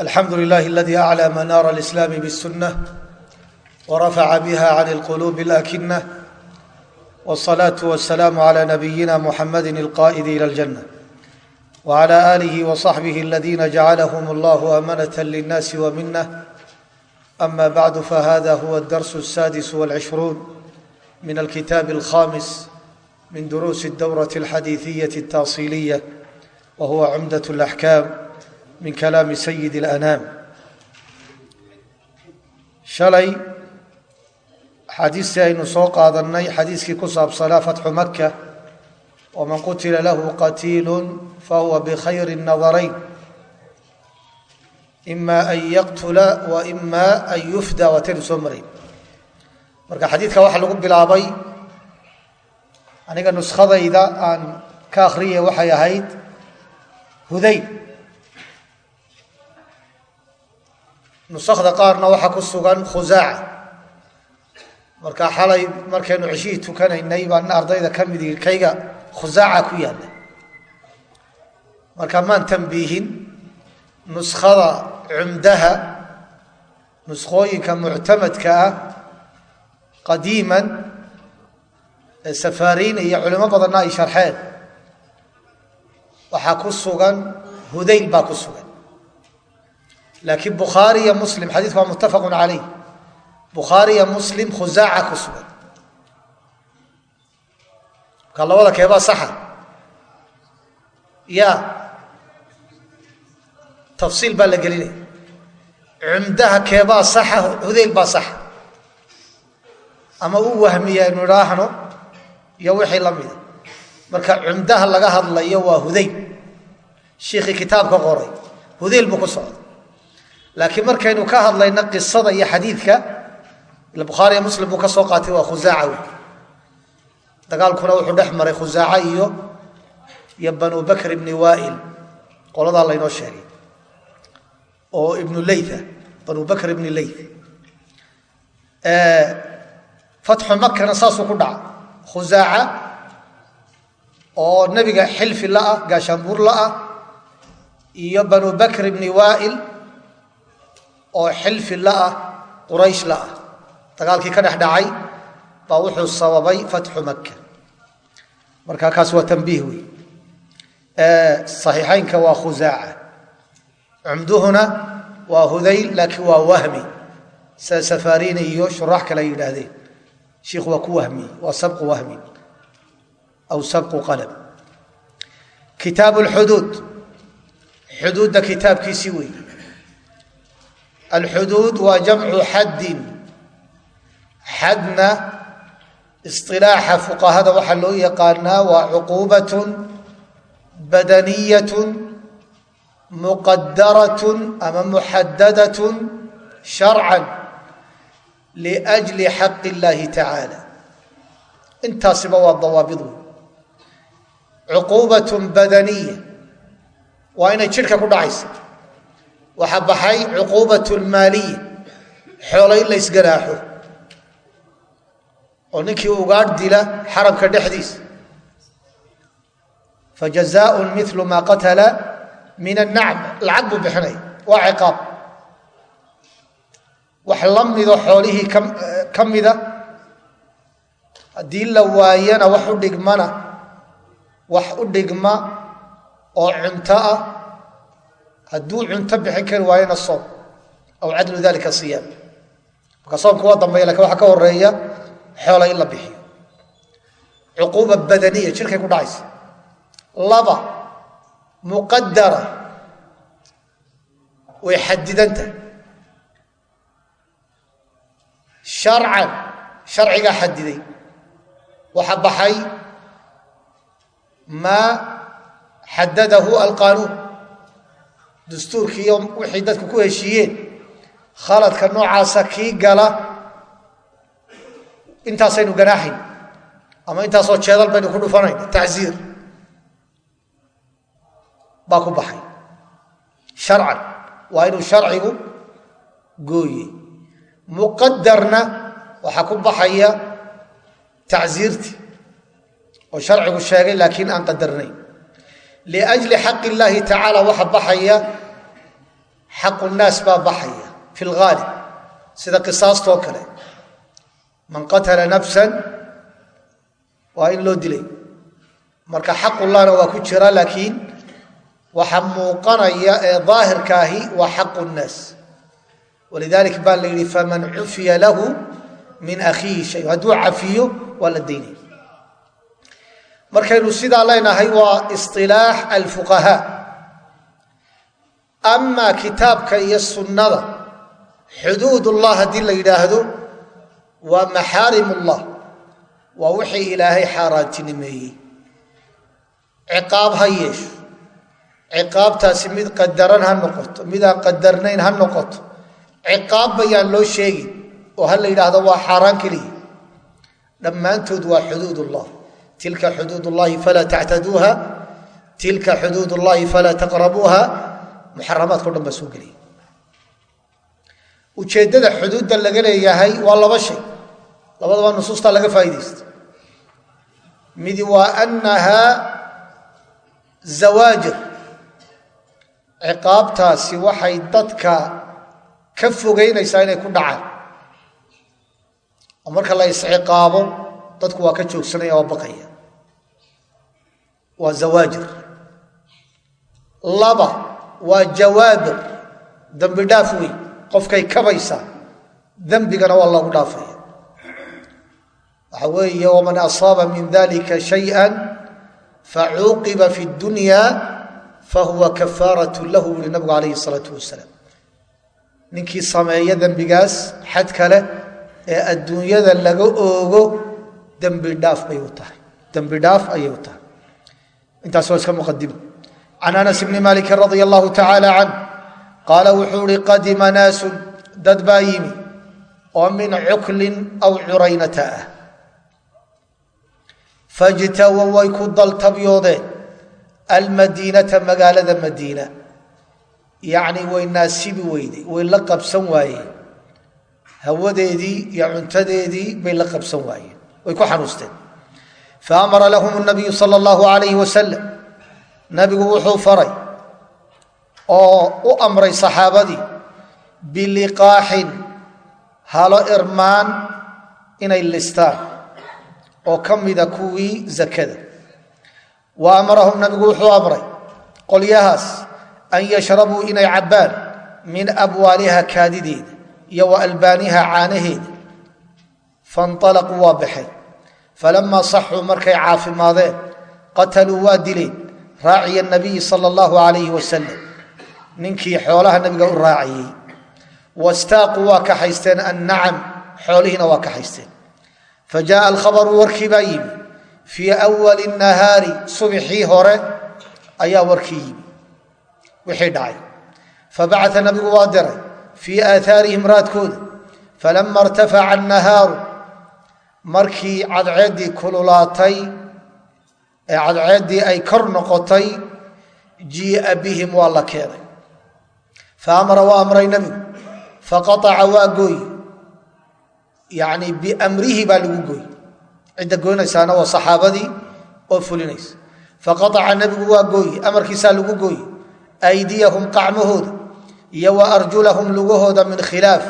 alxamdu lilahi aladi aclى manaara alislaami bاsunة warafaca biha can اlqulubi اlakina wالصalaaةu wasalaamu عlى nabiyina muxamadi اlqa'idi ilى اljanة wعlى آlih وصaxbih اladina jacalahm اllah amanaة lلnasi wminة ama bعd fahada huwa اdars الsadis wاlcishruun min alkitaab اlkhamis min duruusi اdowraة اlxadiiثiyaة الtaصiliya wa huwa cumdaة اlaxkaam min kalaami sayid اlanaam shalay xadiistii aynu soo qaadannay xadiiskii ku saabsanaa fatxu maka waman qutila lahu qatiilu fahuwa bikhayri الnadarayn ima an yaqtula wa ima an yufda waataynu soo marayn marka xadiidka waxaa lagu bilaabay aniga nuskadayda aan ka akhriyay waxay ahayd hudayl nusakda qaarna waxaa ku sugan khusaaca marka xalay markaynu ceshihii tukanaynay baa nin ardayda ka mid kayga khusaaca ku yaalla. Marka maan tambiihin nuskada cumdaha nuskhooyinka muctamadka ah qadiiman ee safaariin iyo culimo badanna ay sharxeen waxaa ku sugan hudayl baa ku sugan laakiin bukhaari iyo muslim xadiidku waa muttafaqu calayh bukhaari iyo muslim khusaaca ku sugan marka labada keebaa saxa ya tafsiil baa la gelinaya cumdaha keebaa saxa hudayl baa saxa ama u wahmiya inu idhaahno iyo wixii la mida marka cumdaha laga hadlayo waa hudayl shiikhii kitaabka qoray hudayl buu ku socda laakiin markaynu ka hadlayno qisada iyo xadiidka bukhaariiyo muslim buu ka soo qaatay waa khusaaca wey dagaalkuna wuxuu dhex maray khusaaca iyo iyo banu bakr ibni waail qoladaa laynoo sheegay. Oo ibnu leyth banu bakr ibni leyth fatxu makana saasuu ku dhaca. Khusaaca oo nebiga xilfi laah gaashaanbuur laah iyo banu bakr ibni waail oo xilfi laah quraysh laah dagaalkii ka dhex dhacay baa wuxuu sababay fatxu maka marka kaas waa tambiih wey saxiixaynka waa khusaaca cumduhuna waa hudayl laakiin waa wahmi. Sida safaariina iyo shuraax kale ay yidhaahdeen. Shiikhu waa ku wahmi waa sabqu wahmi. Aw sabqu qalam kitaab lxuduud xuduudda kitaabkiisii wey alxuduud waa jamcu xaddin xadna isilaaxa fuqahada waxaa loo yaqaanaa waa cuquubatun badaniyatun muqadaratun ama muxadadatun sharcan liajli xaqi illaahi tacaala intaasiba waa dawaabid wey cuquubatun badaniya waa inay jidhka ku dhacaysa waxaa baxay cuquubat lmaaliya xoolo in la ysganaaxo oo ninkii ugaadh dila xaramka dhexdiisa fajazaaun milu maa qatala min annacm. Lacag buu bixinaya waa ciqaab. Wax la mido xoolihii ka mida. Haddii la waayana wax dhigmana wax u dhigma oo cunto ah hadduu cunto bixin kari waayana soom aw cadlu dalika siyaam. Marka soomka waa dambeeya laakiin waxaa ka horreeya xoola in la bixiyo. Cuquuba badaniya jirkay ku dhacaysa. Laba muqadara way xadidanta. Sharcan sharcigaa xadiday waxa baxay maa xadadahu alqaanuun dastuurkii iyo wixii dadku ku heshiiyeen. Khaladka noocaasa kii gala intaasaynu ganaaxayn. Ama intaasoo jeedal baynu ku dhufanayn tacziir baa ku baxay. Sharcan waa inuu sharcigu gooye muqadarna waxaa ku baxaya tacziirtii oo sharcigu sheegay laakiin aan qadarnayn liajli xaqi illaahi tacaala waxa baxaya xaqu naas baa baxaya fi lghaalib sida qisaastoo kale man qatala nafsan waa in loo dilay marka xaqullahna waa ku jira laakiin waxa muuqanaya ee daahirkaahi waa xaqu nnaas walidalik baa la yidhi faman cufiya lahu min akhiihi shay hadduu cafiyo waa la daynaya markaynu sidaa leenahay waa isilaax alfuqahaa amaa kitaabka iyo sunnada xuduud ullah haddii la yidhaahdo waa maxaarim ullah waa wixii ilaahay xaaraantinimeeyey. Ciqaab ha yeesho ciqaabtaasi mid qadaran ha noqoto midaan qadarnayn ha noqoto. Ciqaab bayaan loo sheegin oo ha la yidhaahdo waa xaaraan keliya. Dhammaantood waa xuduud ullah tilka xuduud ullahi falaa tactaduuha tilka xuduud ullahi falaa taqrabuuha muxaramaadkao dhan baa soo gelaya ujeeddada xuduudda laga leeyahay waa laba shay. Labadaba nusuustaa laga faa'iidaysta midi waa annahaa zawaajir ciqaabtaasi waxay dadka ka fogeynaysaa inay ku dhacaan. Oo marka la isciqaabo dadku waa ka joogsanaya waa baqaya waa zawaajir laba waa jawaabir dembi dhaaf weyn qofkay kabaysaa dembigana waa loogu dhaafaya waxa weeye waman asaaba min dalika shayئa facuuqiba fi اdunya fahuwa kafaaraة lahu buri nabigu alayhi الsalaaةu wasalaam ninkii sameeya dembigaas xad kale ee adduunyada laga oogo dembi dhaaf bay u tahay dembi dhaaf ayay u tahay intaas waa iska muqadimo can anas bni maliki radia allahu tacaala canh qaala wuxuu ihi qadima naasun dad baa yimi oo min cuklin aw curaynata ah. Fajtawa way ku daltabyoodeen almadiinata magaalada madiina. Yacni way naasibi weyday way la qabsan waayeen. Hawadeedii iyo cuntadeedii bay la qabsan waayeen. Way ku xanuusteen faamara lahum nabiyu sala allahu alayhi wasalam nabigu wuxuu faray oo u amray saxaabadii biliqaaxin halo irmaan inay listaan oo ka mida kuwii zakada wa amarahum nabigu wuxuu amray qolyahaas an yashrabuu inay cabbaan min abwaaliha kaadideeda iyo wa albaaniha caanaheeda fainalaquu waa baxeen falamaa saxuu markay caafimaadeen qataluu waa dileen raaciya nabiyi sala allahu alayhi wasalam ninkii xoolaha nabiga u raaciyey wastaaquu waa kaxaysteen annacam xoolihiina waa kaxaysteen fa jaaa alkhabaru warkii baa yimi fii awali nahaari subxii hore ayaa warkii yimi wixii dhacay fabacaa nabigu waa diray fii aaaarihim raadkooda falama irtafaca annahaaru markii cadceeddii kululaatay ee cadceeddii ay kor noqotay jii'a bihim waa la keenay. Fa amara waa amray nebigu faqaaca waa gooy. Yacni biamrihi baa lagu gooy. Cidda goynaysaana waa saxaabadii oo fulinaysa. Faqaaca nebigu waa gooye amarkiisaa lagu gooye aydiyahum qacmahooda iyo wa arjulahum lugahooda min khilaaf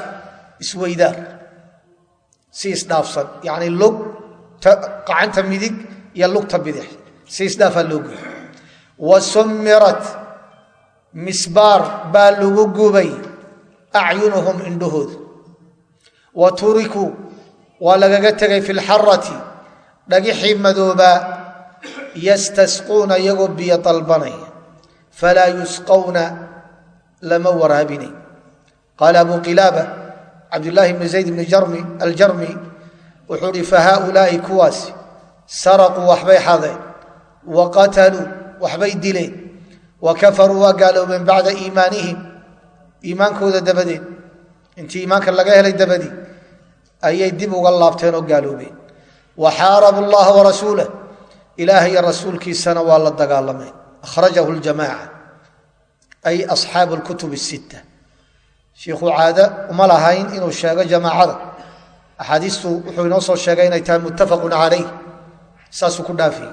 isweydaar si isdhaafsan yacni lug qacanta midig iyo lugta bidix. Si isdhaafaa loo gooye wa summirat. Misbaar baa lagu gubay acyunuhum indhahooda wa turikuu waa lagaga tegay fi lxarati dhagixii madoobaa yastasquuna iyagoo biyo dalbanaya falaa yusqawna lama waraabinay. Qaala abu qilaaba cabdulaahi bni zayd bni aljarmi wuxuu hi fahaulaai kuwaasi saraquu waxbay xadeen wa qataluu waxbay dileen wa kafaruu waa gaaloobeen bacda iimaanihim iimaankooda dabadeed intii iimaanka laga helay dabadii ayay dib uga laabteen oo gaaloobeen. Wa xaarabu llaha warasuulah ilaah iyo rasuulkiisana waa la dagaalameen. Akhrajahu ljamaaca ay asxaabu lkutub shiikhuu caada uma lahayn inuu sheego jamaacada. Axaadiistu wuxuu inoo soo sheegay inay tahay muttafaqun calayh saasuu ku dhaafiyey.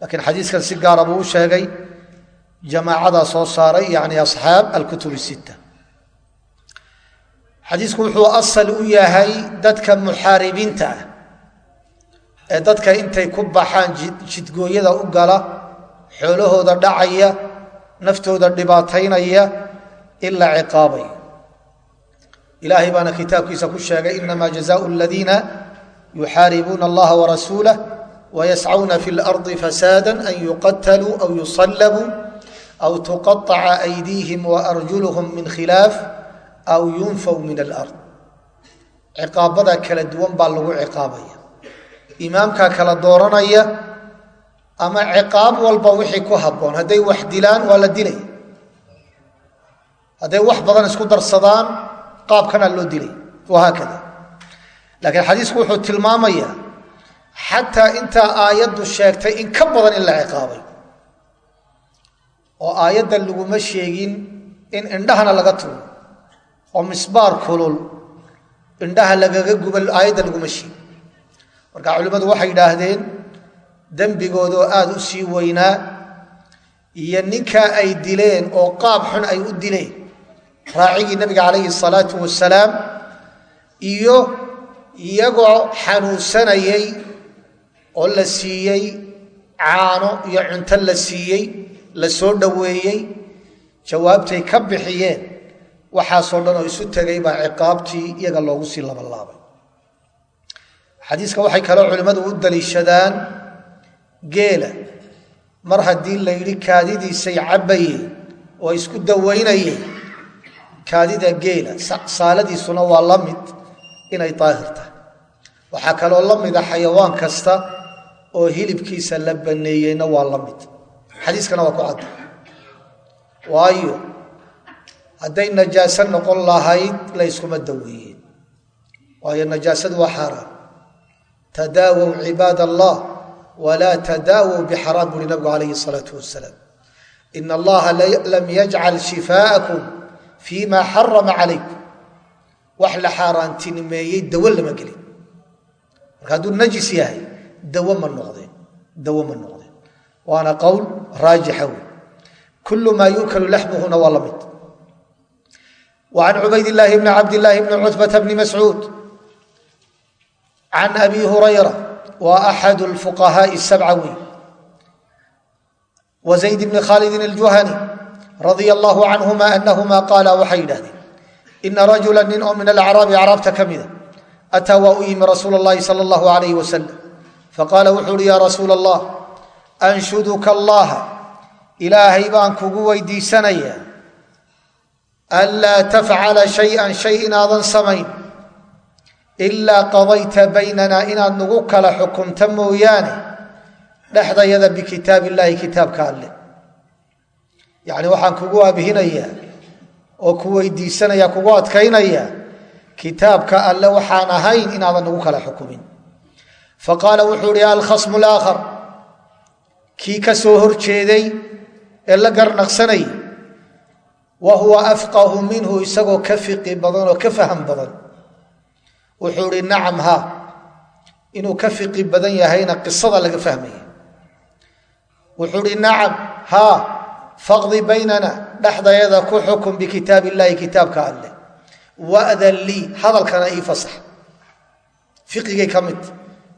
Laakiin xadiiskan si gaara buu u sheegay jamaacadaa soo saaray yani asxaab alkutub sitta. Xadiisku wuxuu asal u yahay dadka muxaaribiinta ah. Ee dadka intay ku baxaan jidgooyada u gala xoolahooda dhacaya naftooda dhibaataynaya in la ciqaabayo ilaahay baana kitaabkiisa ku sheegay inama jazaau ladiina yuxaaribuuna allaha warasuulah wayascuna fi lardi fasaada an yuqataluu aw yusalabuu aw tuqaطaca aydiihim waarjuluhum min khilaaf aw yunfaw min alard ciqaabada kala duwan baa lagu ciqaabaya. Imaamkaa kala dooranaya ama ciqaab walba wixii ku habboon hadday wax dilaan waa la dilaya hadday wax badan isku darsadaan qaabkanaa loo dilay. Wahaakada laakiin xadiisku wuxuu tilmaamayaa xataa intaa aayaddu sheegtay in ka badan in la ciqaabay oo aayadda laguma sheegin in indhahana laga tuuro oo misbaar kulul indhaha lagaga guba aayadda laguma sheegin. Marka culimmadu waxay yidhaahdeen dembigoodoo aada u sii weynaa iyo ninkaa ay dileen oo qaab xun ay u dileen raacigii nabiga calayhi salaatu wasalaam iyo iyagoo xanuunsanayay oo la siiyey caano iyo cunto la siiyey la soo dhoweeyey jawaabtay ka bixiyeen waxaasoo dhan oo isu tegay baa ciqaabtii iyaga loogu sii labalaabay. Xadiiska waxay kaloo culimmadu u daliishadaan geela. Mar haddii la yidhi kaadidiisay cabbayeen oo isku dawaynayeen kaadida geela saaladiisuna waa la mid inay daahir tahay. Waxaa kaloo la mida xayawaan kasta oo hilibkiisa la baneeyeyna waa la mid. Xadiiskana waa ku cadda waayo hadday najaaso noqon lahayd layskuma daweeyeen. Waayo najaasadu waa xaaraan tadaawow cibaad allah walaa tadaawow bixaraam buuri nabigu calayhi salaatu wasalaam ina allaha lam yajcal shifaa'akum fii ma xarama calaykum. Wax la xaaraantinimeeyey dawo lama gelin. Marka hadduu najis yahay dawo ma noqdeen dawo ma noqdeen. Waana qowl raajixa wey kullu maa yuukalu laxmuhuna waa la mid. Wa can cubayd illaahi bni cabd illaahi bni cutbata bni mascuud. Can abi hurayra wa axad lfuqahaaءi sabca wey wa zayd bni khaalidin aljuhani radia allahu canhuma anahuma qaala waxay yidhahdeen ina rajula nin oo min alacraabi acraabta ka mida ataa waa u yimi rasuul اllahi sala allahu alayh wasalam faqaala wuxuu uhi ya rasuula allah anshuduka allaha ilaahay baan kugu weydiisanayaa anlaa tafcala shay-an shay inaadan samayn ilaa qadayta baynana inaad nagu kala xukunta mooyaane dhexdayada bikitaab illaahi kitaabka alle yacni waxaan kugu aabihinayaa oo ku weydiisanayaa kugu adkaynayaa kitaabka alle waxaan ahayn inaadan nagu kala xukumin. Faqaala wuxuu ihi alkhasmu laakhar kii ka soo hor jeeday ee la garnaqsanayay wa huwa afqahu minhu isagoo ka fiqi badan oo ka faham badan. Wuxuu ihi nacam ha inuu ka fiqi badan yahayna qisada laga fahmaya. Wuxuu ihi nacam ha faqdi baynana dhexdayada ku xukun bikitaab illaahi kitaabka alleh wadan lii hadalkana ii fasax. Fiqigay ka mid.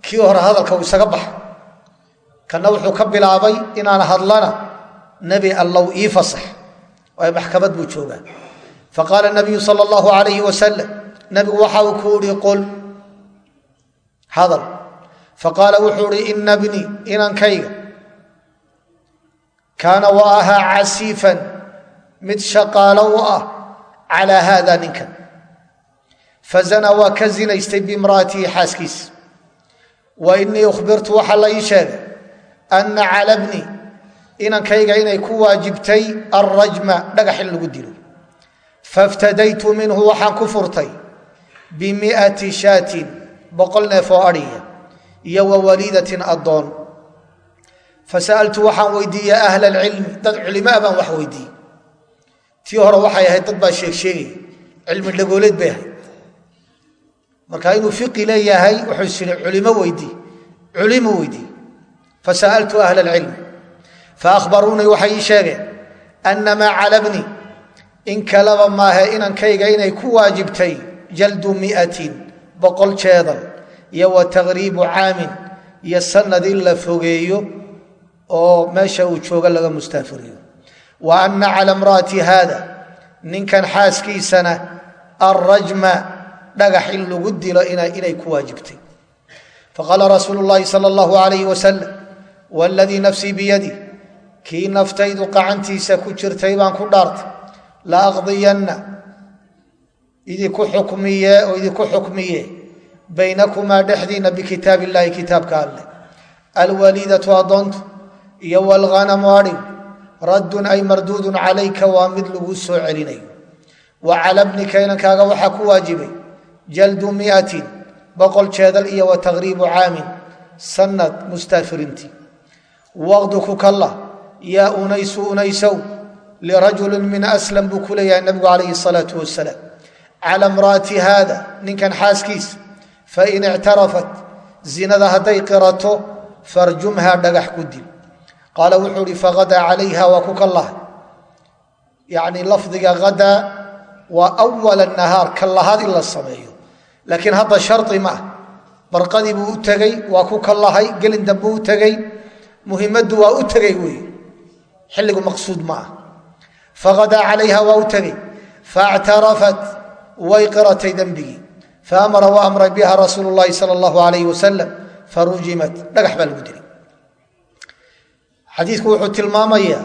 Kii hore hadalka uu isaga baxa kana wuxuu ka bilaabay inaan hadlana nebi allow ii fasax. Waayo maxkamad buu joogaa. Faqaala nabiyu sala allahu alayhi wasalam nabigu waxa uu ku ihi qul hadal. Faqaala wuxuu ihi ina bnii inankayga kaana wa ahaa casiifan mid shaqaalo u ah calaa haada ninkan fazana waa ka zinaystay biimra'atihi xaaskiisa wa inii ukhbirtu waxaa la ii sheegay anna cala bni inankayga inay ku waajibtay alrajma dhagax in lagu dilo. Faftadaytu minhu waxaan ku furtay bimi'ati shaatin boqol neef oo adhiya iyo wa waliidatin addoon fasa'altu waxaan weydiiyey ahla alcilmi dad culimaa baan wax weydiiyey tii hore waxay ahayd dad baa sheeg sheegaya cilmi dhagooleed bay ahayd marka inuu fiqi leeyahay wuxuu isiri culimo weydii culimu weydii fasa'altu ahla alcilmi faahbaruunii waxay ii sheegeen annamaa calabni in kalaba maahe inankayga inay ku waajibtay jaldu miatin boqol jeedal iyo wa taqriibu caamin iyo sanad in la fogeeyo oo meesha uu joogo laga mustaafiriyo. Wa anna cala mraati haada ninkan xaaskiisana alrajma dhagax in lagu dilo inay ku waajibtay. Faqaala rasuulu llaahi sal allahu alayh wasalam waladii nafsii biyadi kii naftaydu qacantiisa ku jirtay baan ku dhaartay. La aqdiyanna idinku xukmiye oo idinku xukmiye baynakumaa dhexdiinna bikitaab illaahi kitaabka alleh alwaliidatu addoontu iyo walghanamu adhig raddun ay marduudun calayka waa mid lagu soo celinayo wa cala bnika inankaaga waxaa ku waajibay jaldu miatin boqol jeedal iyo wa taqriibu caamin sanad mustaafirintii waqdu ku kalla yaa unaysu unaysow lirajulin min aslam buu ku leeyahay nabigu calayhi salaau wasalaam cala mraati haada ninkan xaaskiisa fain ictarafat zinada hadday qirato farjumhaa dhagax ku dil qaala wuxuu ihi faqadaa calayha waa ku kallahay yani lafdiga hadaa waa awala nahaar ka lahaad in la sameeyo. Laakiin hadda shari ma ah barqadii buu u tegey waa ku kallahay gelin dambuu u tegey muhimaddu waa u tegey wey xilligu maqsuud ma ah faqadaa calayha waa u tegey. Faactarafat way qiratay dembigii. Faamara wa amra biha rasuulu llahi sal allahu alayh wasalam farujimat dhagax baa lagu dilay xadiidku wuxuu tilmaamayaa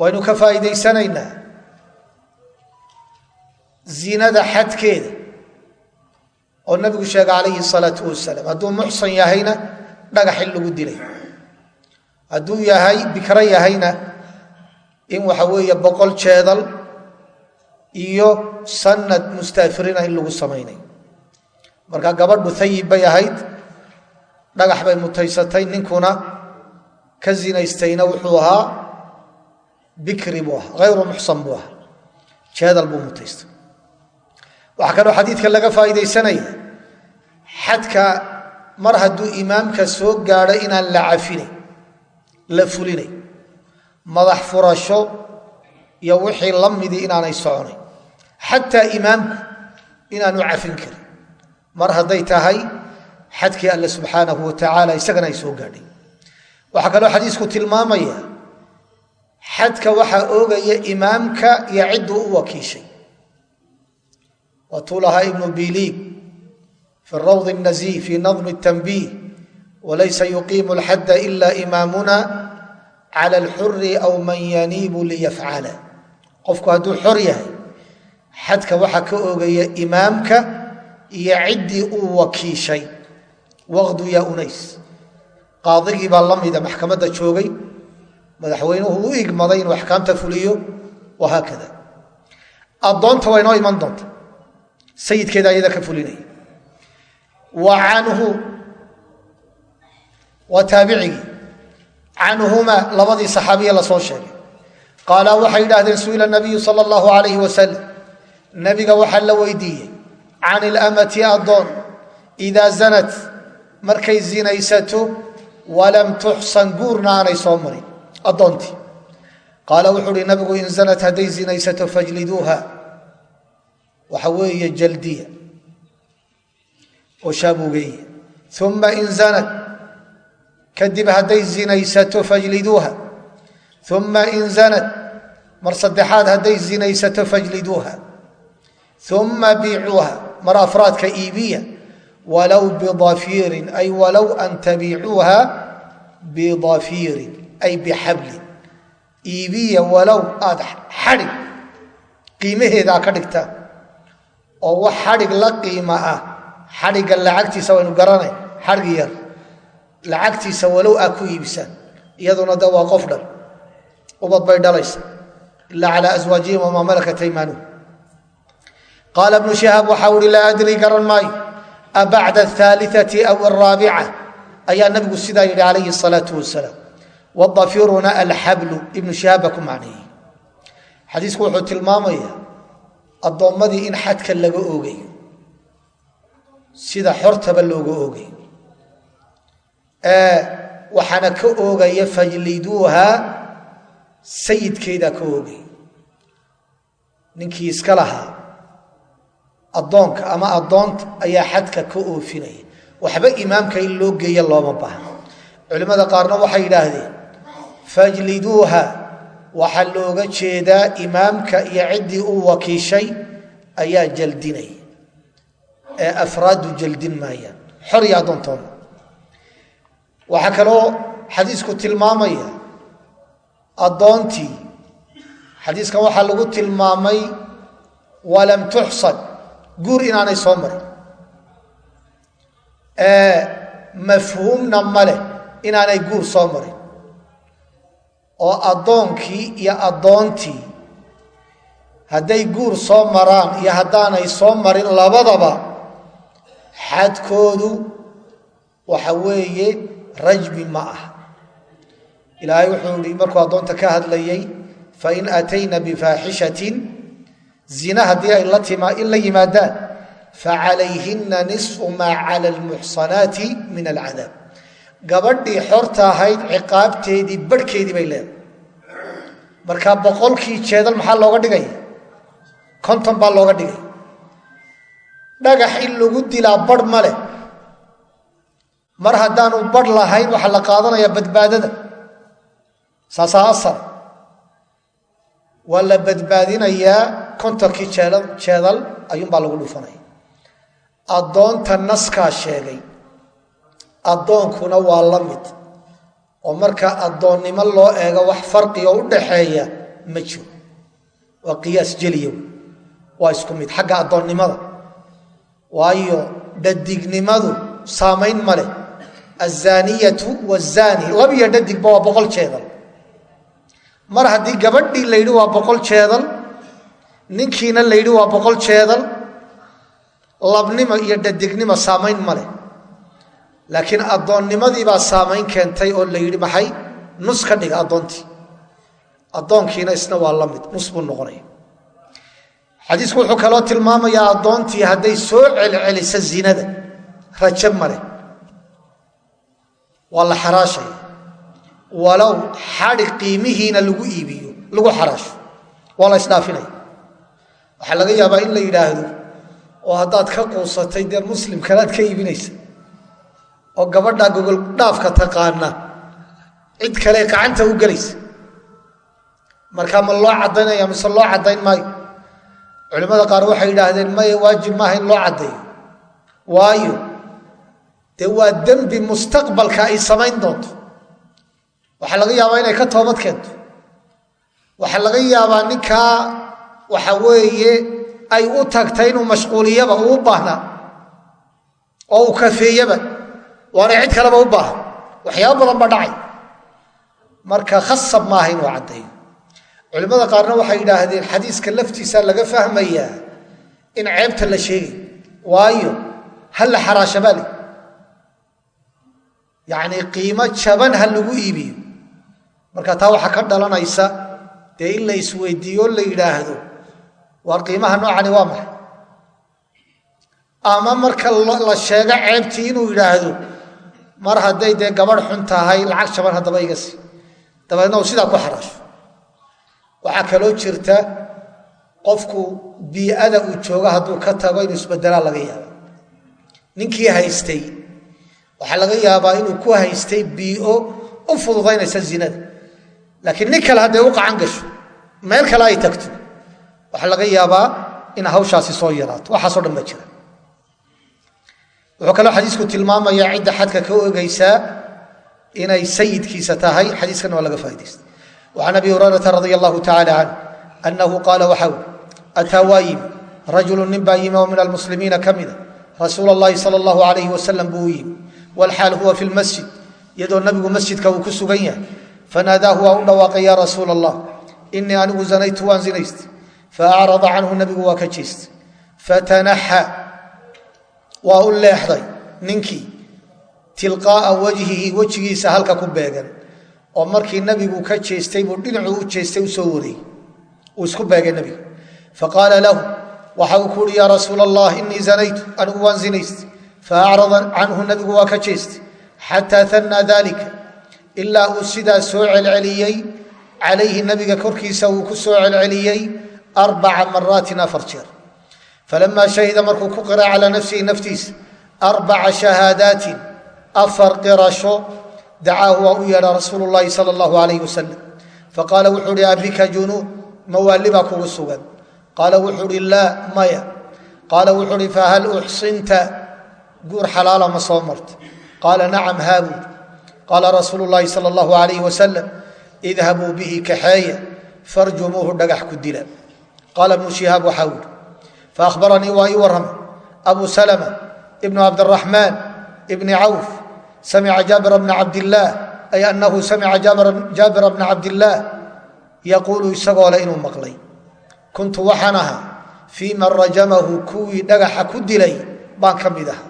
waynu ka faa'iidaysanaynaa zinada xadkeeda oo nabigu sheegay calayhi salaau wasalaam hadduu muxsan yahayna dhagax in lagu dilay. Hadduu yahay bikro yahayna in waxa weeye boqol jeedal iyo sanad mustaafirina in lagu samaynay. Marka gabadhu ayib bay ahayd dhagax bay mutaysatay ninkuna ka zinaystayna wuxuu ahaa bikri buu ahaa hayru muxsan buu ahaa. Jeedal buu mutaystay waxaa kaloo xadiidka laga faa'iidaysanaya xadka mar hadduu imaamka soo gaadho inaan la cafinay la fulinay madax furasho iyo wixii la midii inaanay soconay. Xataa imaamku inaanu cafin karin. Mar hadday tahay xadkii alle subxaanahu wa tacaala isagana ay soo gaadhay waxaa kaloo xadiisku tilmaamaya xadka waxaa oogaya imaamka iyo cidduu u wakiishay. Waatuu lahaa ibnu biliig fi rawd nazi fi nadm tanbiih walaysa yuqiimu lxadda ila imaamuna cala alxuri aw man yaniibu liyafcala qofku hadduu xor yahay xadka waxaa ka oogaya imaamka iyo ciddii uu wakiishay. Waqdu yaa unays qaadigii baa la mida maxkamadda joogay madaxweynuhu u igmaday inuu axkaamta fuliyo wahaakada addoonta waa inoo iman doonta. Sayidkeeda ayada ka fulinaya wa canhu waa taabicigii. Canhuma labadii saxaabiya la soo sheegay. Qaala waxay yidhaahdeen su'ila nabiyu sala allahu alayhi wasalam nabiga waxaa la weydiiyey can ilamati addoon idaa zanat markay zinaysato walam tuxsan guurna aanay soo marin. Addoontii. Qaala wuxuu uhi nabigu in zanat hadday zinaysato fajliduuha. Waxa weeye jaldiya. Oo shaabugeeye uma in zanat. Kadib hadday zinaysato fajliduuha. Uma in zanat. Mar saddexaad hadday zinaysato fajliduuha. Uma biicuuha mar afraadka iibiya walow bidafiirin ay walow an tabiicuuha bidafiirin ay bixablin iibiya walow aad xadhig qiimaheedaa ka dhigta oo wax xadhig la qiima ah xadhigga lacagtiisa waynu garanay xadhig yar lacagtiisa walow aad ku iibisaan iyaduna de waa qof dhan ubad bay dhalaysa ilaa calaa aswaajihim wamaa malakat aymaanuhum qaala ibnu shihaab maayo abacda ahaaliati aw araabica ayaa nabigu sidaa yidhi calayhi salaau wasalaam wadafiruna alxablu ibnu shihaab baa ku macneeyey. Xadiisku wuxuu tilmaamayaa addoommadii in xadka laga oogayo sida xortaba looga oogayo waxaana ka oogaya fajliduuha sayidkeedaa ka oogay addoonka ama addoonta ayaa xadka ka oofinaya waxba imaamka in loo geeya looma baahna. Culimmada qaarna waxay yidhaahdeen fajliduuha waxaa looga jeedaa imaamka iyo ciddii uu wakiishay ayaa jaldinaya ee afraadu jaldin maayaan. Xor iyo addoontoona waxaa kaloo xadiisku tilmaamaya addoontii xadiiskan waxaa lagu tilmaamay walam tuxsad guur inaanay soo marin. Mafhuumna maleh inaanay guur soo marin. Oo addoonkii iyo addoontii hadday guur soo maraan iyo haddaanay soo marin labadaba xadkoodu waxa weeye rajmi ma ah. Ilaahay wuxuu ihi markuu addoonta ka hadlayay fain atayna bifaaxishatin zina haddii ay la yimaadaan facalayhina nisfu maa cala lmuxsanaati min alcadaab. Gabadhii xorta ahayd ciqaabteedii barhkeedii bay leedahay. Marka boqolkii jeedal maxaa looga dhigaya konton baa looga dhigaya dhagax in lagu dilaa barh ma leh. Mar haddaanu barh lahayn waxaa la qaadanayaa badbaadada. Saasaa asal waa la badbaadinayaa kontonkii jeedal ayuunbaa lagu dhufanaya addoonta naskaa sheegay. Addoonkuna waa la mid. Oo marka addoonnimo loo eego wax farqioo u dhaxeeya ma jiro. Waa qiyaas jeliya waa isku mid xagga addoonnimada. Waayo dhadignimadu saamayn ma leh. Azaaniyatu wazaani labiyo dhadigba waa boqol jeedal. Mar haddii gabadhii la yidhi waa boqol jeedal ninkiina la yidhi waa boqol jeedal labnimo iyo dhadignimo saamayn ma laakiin addoonnimadiibaa saamayn keentay oo la yidhi maxay? Nus ka dhiga addoontii. Addoonkiina isna waa la mid nus buu noqonaya. Xadiisku wuxuu kaloo tilmaamayaa addoontii hadday soo celceliso zinada rajo maleh waa la xaraashaya. Walow xadi qiimihiina lagu iibiyo lagu xaraasho. Waa la isdhaafinaya waxaa laga yaabaa in la yidhaahdo oo haddaad ka quusatay dee muslim kalaad ka iibinaysa oo gabadhaa gogol dhaafka taqaana cid kale gacanta u gelaysa. Markaa ma loo caddaynaya mise loo caddayn maayo? Culimmada qaar waxay yidhaahdeen maya waajib maaha in loo caddeeyo. Waayo dee waa dembi mustaqbalka ay samayn doonto. Waxaa laga yaabaa inay ka toobad keento. Waxaa laga yaabaa ninkaa waxa weeye ay u tagtay inuu mashquuliyaba uu u baahnaa oo uu kafeeyaba waana cid kaleba u baahan waxyaaba badan ba dhacay. Marka khasab maaha inuu caddeeyo culimmada qaarna waxay yidhaahdeen xadiiska laftiisa laga fahmayaa in ceebta la sheegay. Waayo hal la xaraashabaale yacnii qiimo jaban ha lagu iibiyo. Marka taa waxaa ka dhalanaysa dee in la isweydiiyo la yidhaahdo waar qiimaha noocani waa maxay? Ama marka la sheego ceebtii inuu yidhaahdo mar hadday dee gabadh xun tahay lacag jaban haddaba iga sii. Dabeedna uu sidaa ku xaraasho. Waxaa kaloo jirta qofku bii'ada uu joogo hadduu ka tago inuu isbedelaa laga yaaba ninkii haystay waxaa laga yaabaa inuu ku haystay biio u fududaynaysa zinada laakiin nin kale hadday u qacan gasho meel kale ay tagto waxaa laga yaabaa in hawshaasi soo yaraato waxaasoo dhan baa jira. Wuxuu kaloo xadiisku tilmaamayaa cidda xadka ka ogeysaa inay sayidkiisa tahay. Xadiiskan waa laga faa'idaysta wacan abi hurayrata radia allahu tacala canh annahu qaala waxaa weli ataa waa yimi rajulu nin baa yimi oo min almuslimiina ka mida ah. rasuul allahi sala allahu calayhi wasalam buu u yimi walxaal huwa fi lmasjid iyadoo nabigu masjidka uu ku sugan yahay faأcrada canhu nabigu waa ka jeestay fatanaxa waa u leexday ninkii tilqaa'a wajhihi wejigiisa halka ku beegan oo markii nabigu ka jeestay buu dhinacuu u jeestay u soo wareeyey uu isku beegay nabiga faqaala lahu waxa uu ku uhi yaa rasuul allah inii zanaytu anigu waan zinaystay faacrada canhu nabigu waa ka jeestay xataa hanaa dalika ilaa uu sidaa soo celceliyey calayhi nabiga korkiisa uu ku soo celceliyey arbaca maraatin afar jeer falamaa shahida markuu ku qira calaa nafsihi naftiisa arbaca shahaadaatin afar qirasho dacaahu waa u yeedha rasuulu llaahi sala allahu alayh wasalam faqaala wuxuu uhi abika junuun mawaalli baa kugu sugan qaala wuxuu uhi laa maya qaala wuxuu uhi fahal uxsinta guur xalaala ma soo marta qaala nacam haabuud qaala rasuulu llaahi sala allahu alayh wasalam idhabuu bihi kaxeeya farjumuuhu dhagax ku dila qaala ibnu shihaab waxaa wuri faahbaranii waa ii warramay abu salma ibnu cabdiraxmaan ibni cawf samica jaabira bna cabdillaah ay anahu samica jaabira bna cabdillaah yaquulu isagoo le inuu maqlay kuntu waxaan ahaa fii man rajamahu kuwii dhagaxa ku dilay baan ka mid aha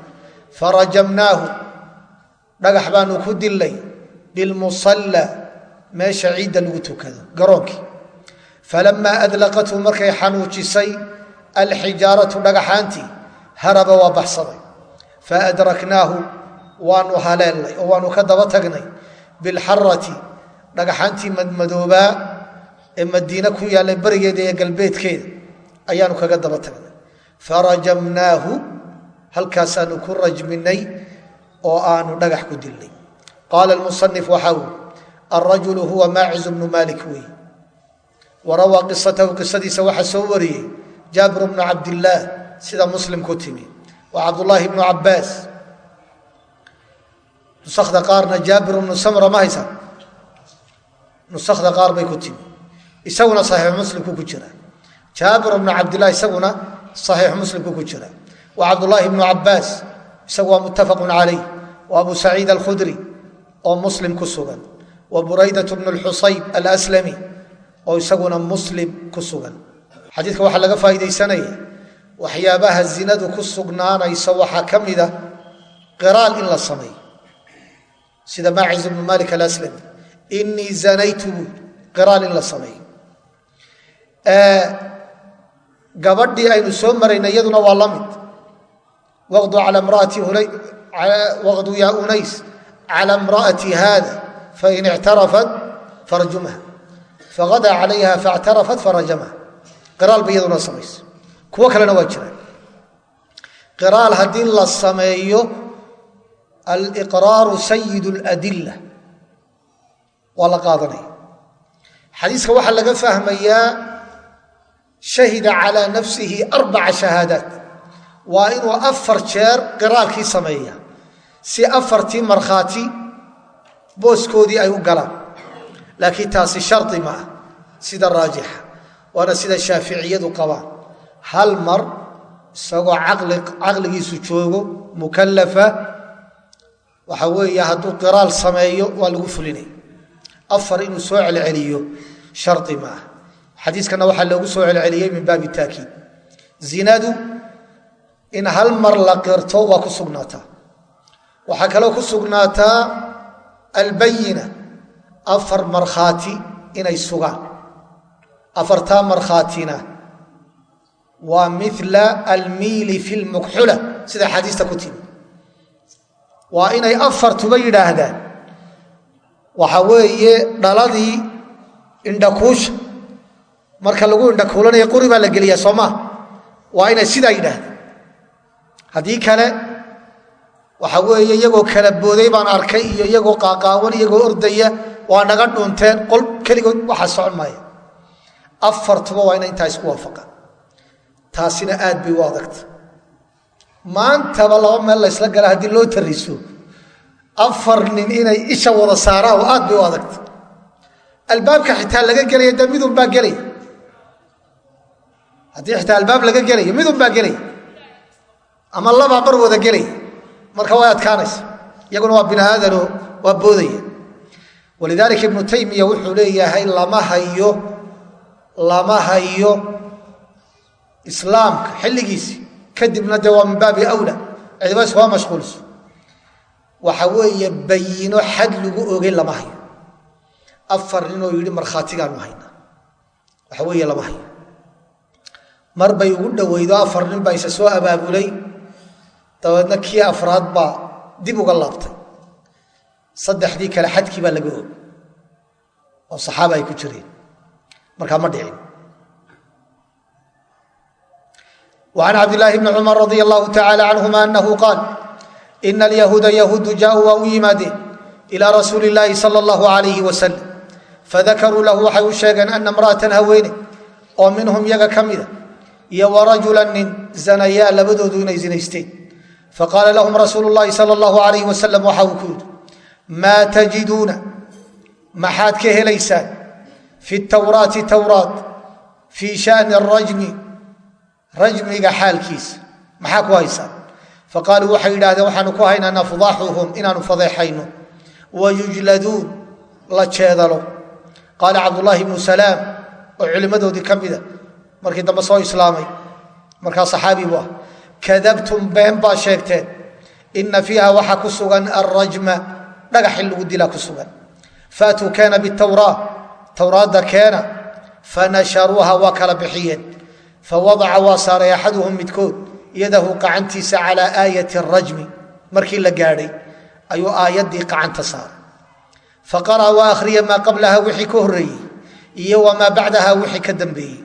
farajamnaahu dhagax baanu ku dilnay bilmusalla meesha ciidda lagu tukado garoonkii falamaa adlaqathu markay xanuujisay alxijaaratu dhagaxaantii haraba waa baxsaday faadraknaahu waanu haleelnay oo waanu ka daba tagnay bilxarati dhagaxaantii madmadoobaa ee madiine ku yaallay berigeeda iyo galbeedkeeda ayaanu kaga daba tagnay farajamnaahu halkaasaanu ku rajminay oo aanu dhagax ku dilnay qaala musanif waxaa wuri alrajulu huwa maaciz bnu malik wey warawaa qisatahu qisadiisa waxaa soo wariyey jaabir bnu cabdillaah sida muslim ku timi waa cabdulaahi bnu cabaas nusakda qaarna jaabir bnu samra ma haysa nusakda qaar bay ku timi isaguna saxiix muslimku ku jira jaabir bnu cabdilah isaguna saxiix muslimku ku jira waa cabdulaahi bnu cabaas isagu waa muttafaqun calayh waa abu saciid alkhudri oo muslim ku sugan wa buraydat bnu lxusayb alslami oo isaguna muslim ku sugan. Xadiidka waxaa laga faa'iidaysanaya waxyaabaha zinadu ku sugnaanaysa waxaa ka mida qiraal in la sameeyo sida maaciz bnu malik alaslami inii zanaytu buud qiraal in la sameeyo gabadhii aynu soo marayna iyaduna waa la mid. Waqdu ala mraati waqdu yaa unays cala imra'ati hada fain ictarafat farjumha faqadaa calayha faاctarafat farajamha qiraal ba iyaduna samayso kuwo kalena waa jiraan qiraal haddii la sameeyo aliqraaru sayid اladila waa la qaadanaya xadiiska waxaa laga fahmayaa shahida calaa nafsihi arbaca shahaadaat waa inuu afar jeer qiraalkii sameeya si afartii markhaati booskoodii ay u galaan laakiin taasi shardi ma ah sida raajixa waana sida shaaficiyadu qabaan. Hal mar isagoo caqligiisu joogo mukallafa waxa weeye hadduu qiraal sameeyo waa lagu fulinaya afar inuu soo celceliyo shardi ma ah. Xadiiskana waxaa loogu soo celceliyey min baabi taakiid zinadu in hal mar la qirto waa ku waxaa kaloo ku albayina afar markhaati inay sugaan. Afartaa markhaatina waa mila almiili fi lmukxula sida xadiista ku timi waa inay afartuba yidhaahdaan. Waxa weeye dhaladii indhakuusha marka lagu indhakuulanaya quri baa la geliyaa soo maa waa inay sidaa yidhaahdaan. Haddii kale waxa weeye iyagoo kala booday baan arkay iyo iyagoo qaaqaawan iyagoo ordaya waa naga dhunteen qol keligood waxaa socon maaya afartuba waa ina intaa isku waafaqaan. Taasina aad bay u adagta maantaba laba meel laysla gala haddii loo tariso afar nin inay isha wada saaraan aad bay u adagta albaabka xitaa laga gelaya de midun baa gelaya haddii xitaa albaab laga gelaya midun baa gelaya ama labaa bar wada gelaya marka way adkaanaysa iyaguna waa bini aadano waa boodaya walidaalika ibnu taymiya wuxuu leeyahay lama hayo lama hayo islaamka xilligiisi. Kadibna dee waa min baabi awla. Cidiba iskuma mashquulso waxa weeye bayino xad lagu ogay lama hayo. Afar ninoo yidhi markhaatigaanu haynaa waxa weeye lama hayo. Mar bay ugu dhoweydo afar nin baa isa soo abaabulay. Dabeedna kii afraad baa dib uga laabtay saddexdii kale xadkii baa laga og oo saxaaba ay ku jireen markaa ma dhicin وعn cabdاللahi بن cmر رضي الlه taعالى عnهma أنه qاal إن اليهوuda يhuudu jaaءuu waa u yimaadeen إilى rasuuli الlahi slى الlه عaليه وsلم fadakaruu lahu waxay u sheegeen ana imra'atan haweene oo minhum yaga ka mida iyo warajula nin zanayaa labadoodu inay zinaysteen faqaala lahum rasuulu llahi sal allahu alayh wasalam waxa uu ku yidhi maa tajiduuna maxaad ka helaysaan fi tawraati tawraat fii shani rajmi rajmiga xaalkiisa maxaa ku haysaan faqaaluu waxay yidhahdeen waxaanu ku haynaa nafdaxuhum inaanu fadeexayno wayujladuun la jeedalo qaala cabdulaahi ibnu salaam oo culimmadoodii ka mida markii dambe soo islaamay markaa saxaabi buu ah kadabtum been baa sheegteen ina fiiha waxaa ku sugan alrajma dhagax in lagu dilaa ku sugan. Faatuu keena bitawraa towraadda keena fanasharuuha waa kala bixiyeen. Fawadaca waa saaray axaduhum midkood yadahu qacantiisa calaa aayati rajmi markii la gaadhay ayuu aayaddii qacanta saaray. Faqara'a waa akhriya maa qablaha wixii ka horreeyey iyo wamaa bacdaha wixii ka dambeeyey.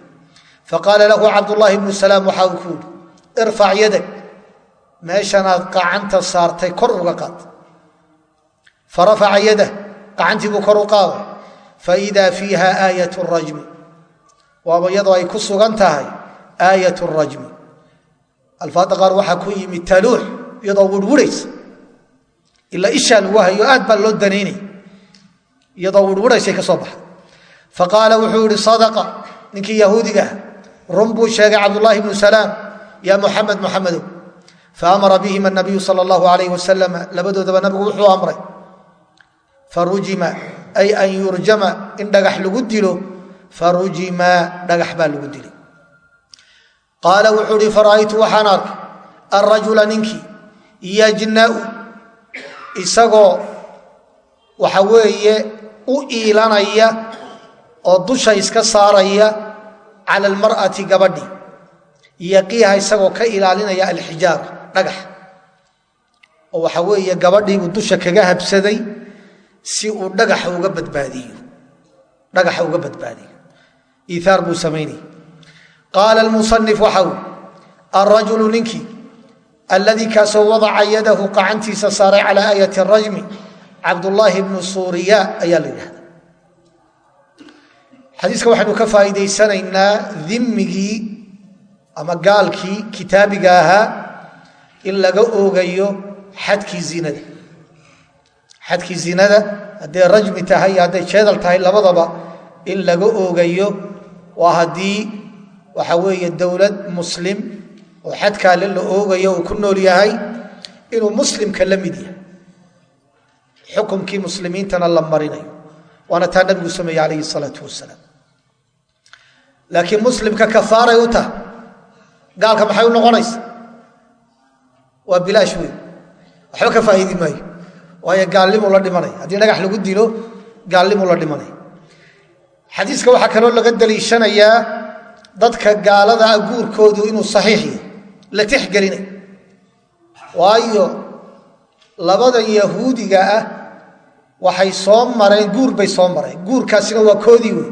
Faqaala lahu cabdullaahi bnu salaam waxa uu ku yidhi irfac yadag meeshanaad qacanta saartay kor uga qaad farafaca yadah qacantii buu kor u qaaday. Faidaa fiiha aayat rajmi waaba iyadoo ay ku sugan tahay aayat rajmi. Alfaadda qaar waxaa ku yimi taluux iyadoo wirwiraysa ilaa ishaa lagu hayo aad baa loo danaynay. Iyadoo wirwiraysay ka soo baxday. Faqaala wuxuu yihi sadaqa ninkii yahuudigaah run buu sheegay cabdulaahi bnu salaam ya muxamed muxamedow faamara bihima nabiyu sal allahu alayh wasalam labadoodaba nabigu wuxuu amray farujima ay an yurjama in dhagax lagu dilo farujima dhagax baa lagu dilay qaala wuxuu ihi fara'aytu waxaan arkay alrajula ninkii yajna'u isagoo waxa weeye u iilanaya oo dusha iska saaraya cala almar'ati gabadhi. Yaqiiha isagoo ka ilaalinaya alxijaara dhagax. Oo waxa weeye gabadhiibuu dusha kaga habsaday si uu dhagaxa uga badbaadiyo. Dhagaxa uga badbaadiyo. Iiaar buu samaynaya qaala almusanif waxa uu alrajulu ninkii alladii kaasoo wadaca yadahu qacantiisa saaray calaa aayati rajmi cabdullaahi bnu suuriya ayaa la yidhahda xadiiska waxaynu ka faa'iidaysanaynaa dimmigii ama gaalkii kitaabiga ahaa in laga oogayo xadkii zinada xadkii zinada hadday rajmi tahay iyo hadday jeedal tahay labadaba in laga oogayo waa haddii waxa weeye dowlad muslim oo xadkaale la oogayo uu ku nool yahay inuu muslimka la mid yahay. Xukumkii muslimiintana la marinayo. Waana taa nabigu sameeye calayhi salaau wasalaam laakiin muslimka kafaaray u tahay. Gaalka maxay u noqonaysa? Waa bilaash weyn. Waxba ka faa'iidi maayo waayo gaalnimu la dhimanaya haddii dhagax lagu dilo gaalnimu la dhimanaya xadiiska waxaa kaloo laga daliishanayaa dadka gaalada ah guurkoodu inuu saxiix yahay la tixgelinay waayo labadan yahuudiga ah waxay soo mareen guur bay soo mareen guurkaasina waa koodii wey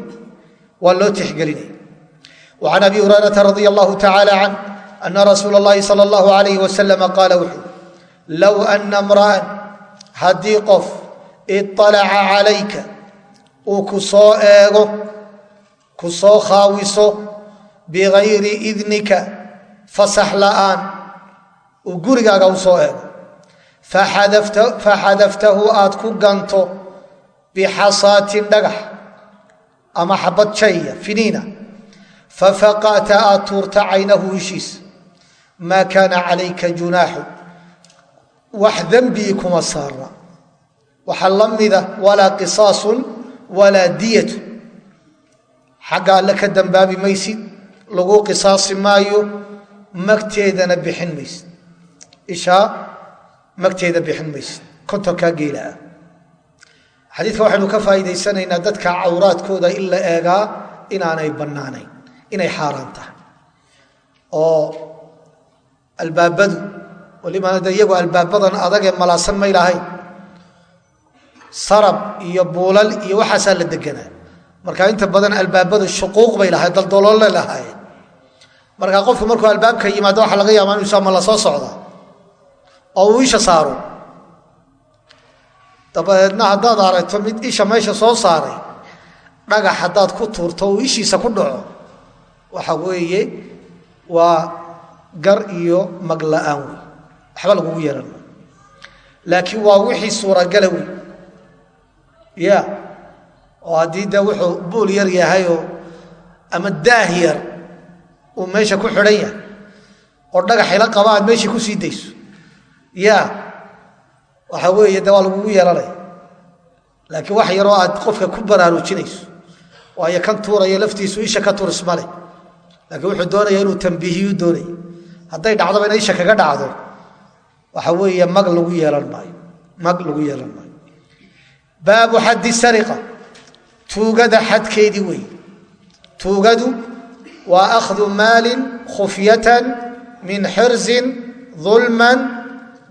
waa loo tixgelinaya وعن أبي هريرة رضي الله تعالى عنه أن رسول الله صلى الله عليه وسلم قال وxuu لو أن امرأa haddii qof iطalaca calayka uu ku soo eego ku soo khaawiso bikayri idnika fasax la'aan uu gurigaaga u soo eego. Faxadaftahu aad ku ganto bixasaatin dhagax ama xabad jayya finiina. Fafaqata aad tuurta caynahu heshiis maa kaana calayka junaaxu wax dembii kuma saarna. Waxaa la mida walaa qisaasun walaa diyatu xagga alle ka dambaabi maysid lagu qisaasi maayo magteedana bixin maysid. Ishaa magteeda bixin maysid. Kontonkaa geela ah. Xadiidka waxaynu ka faa'iidaysanaynaa dadka cawraadkooda in la eegaa inaanay bannaanayn inay xaaraan tahay. Oo albaabadu waliba de iyagoo albaabadan adagee malaasan may lahayn. Sarab iyo buulal iyo waxaasaa la deganaa. Marka inta badan albaabadu shuquuq bay lahayd daldoloole lahaayeen marka qofku markuu albaabka yimaado waxaa laga yaabaa inuu ama la soo socda oo uu isha saaro. Dabadeedna haddaad aragto mid isha meesha soo saaray dhagax haddaad ku tuurto uu ishiisa ku dhaco waxa weeye waa gar iyo magla-aan wey waxba lagugu yeehan laakiin waa wixii suuragala wey ya oo haddii de wuxuu buul yar yahayoo ama daah yar uu meesha ku xidhan yahay oo dhagaxila qaba aad meeshii ku sii dayso. Ya waxa weeye de waa lagugu yeelanaya laakiin wax yaroo aad qofka ku baraarujinayso waayo kan tuuraya laftiisu isha ka turismale laakiin wuxuu doonaya inuu tambiihiyu doonaya hadday dhacdoba ina isha kaga dhacdo waxa weeye mag lagu yeelan maayo. Mag lagu yeelan maayo. Baabu xaddi sariqa. Tuugada xadkeedii wey tuugadu waa akhdu maalin khufyatan min xirzin dulman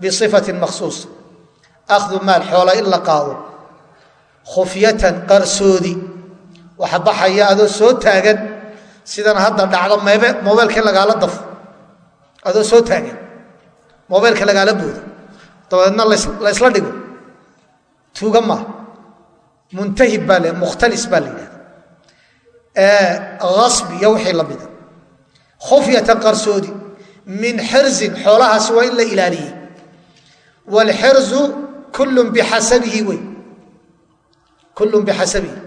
bisifatin makhsuusa akhdu maal xoola in la qaado. Khufyatan qarsoodi. Waxa baxaya adoo soo taagan. Sidan hadda dhacdo mb mobeylka lagaala dafo. Adoo soo taagan mobeylka lagaala boodo dabadeedna laysla dhigo. Tuuga maaha muntahib baa le mukhtalis baa la yidhahda asbi iyo wixii la mida. Khufyatan qarsoodi min xirzin xoolahaas waa in la ilaaliyey. Waalxirzu kullun bixasabihi wey. Kullun bixasabihi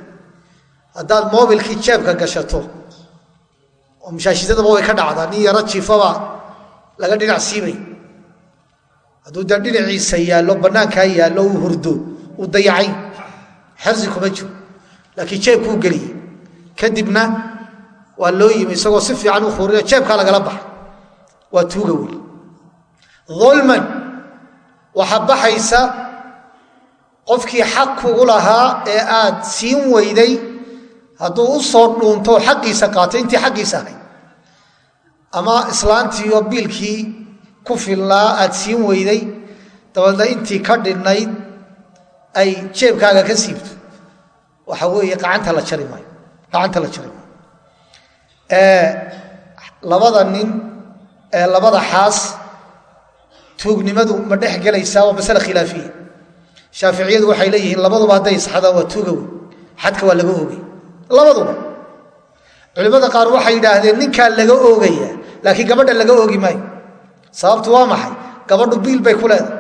haddaad mobilkii jeebka gashato oo mashaashidadaba way ka dhacdaa nin yaro jiifaba laga dhinac siibay hadduu dee dhinaciisa yaallo bannaankaa yaallo uu hurdo uu dayacay xirsi kuma jiro. Laakiin jeebkuu geliyey. Kadibna waa loo yimi isagoo si fiican u khurinayo jeebkaa lagala baxa waa tuuga wey ulman waxaa baxaysa qofkii xaq kugu lahaa ee aad siin weyday hadduu u soo dhuunto xaqiisa qaatay intii xaqiisa ahayd ama islaantii oo biilkii ku filnaa aad siin weyday dabeedna intii ka dhinnayd ay jeebkaaga ka siibto. Waxa weeye gacanta la jari maayo gacanta la jari maayo. Labada nin ee labada xaas tuugnimadu ma dhex gelaysaa waa masale khilaafiya shaaficiyadu waxay leeyihiin labaduba hadday isxadaan waa tuuga wey xadka waa laga oogay. Labaduba. Culimmada qaar waxay yidhaahdeen ninkaa laga oogaya laakiin gabadha laga oogi maayo sababtu waa maxay? Gabadhu biil bay ku leedahay.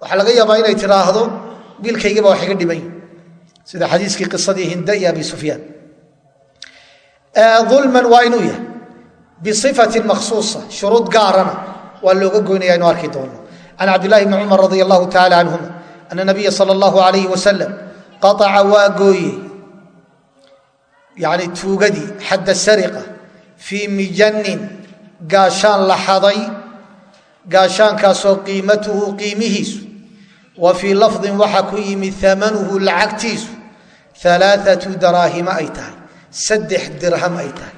Waxaa laga yaabaa inay tidhaahdo biilkaygiba wax iga dhimay. Sida xadiiskii qisadii hinda iyo abi sufyaan. Ulman waa inuu yahay. Bisifatin makhsuusa shuruud gaarana waa looga goynaya inu arki doono. Can cabdillahi bni cumar radi allahu tacala canhuma ana nabiya sala allahu alayh wasalam qaaca waa gooye yani tuugadii xadda sariqa fii mijannin gaashaan la xaday gaashaankaasoo qiimatuhu qiimihiisu. Wa fii lafdin waxaa ku yimi amanuhu lacagtiisu alaaatu daraahima ay tahay saddex dirham ay tahay.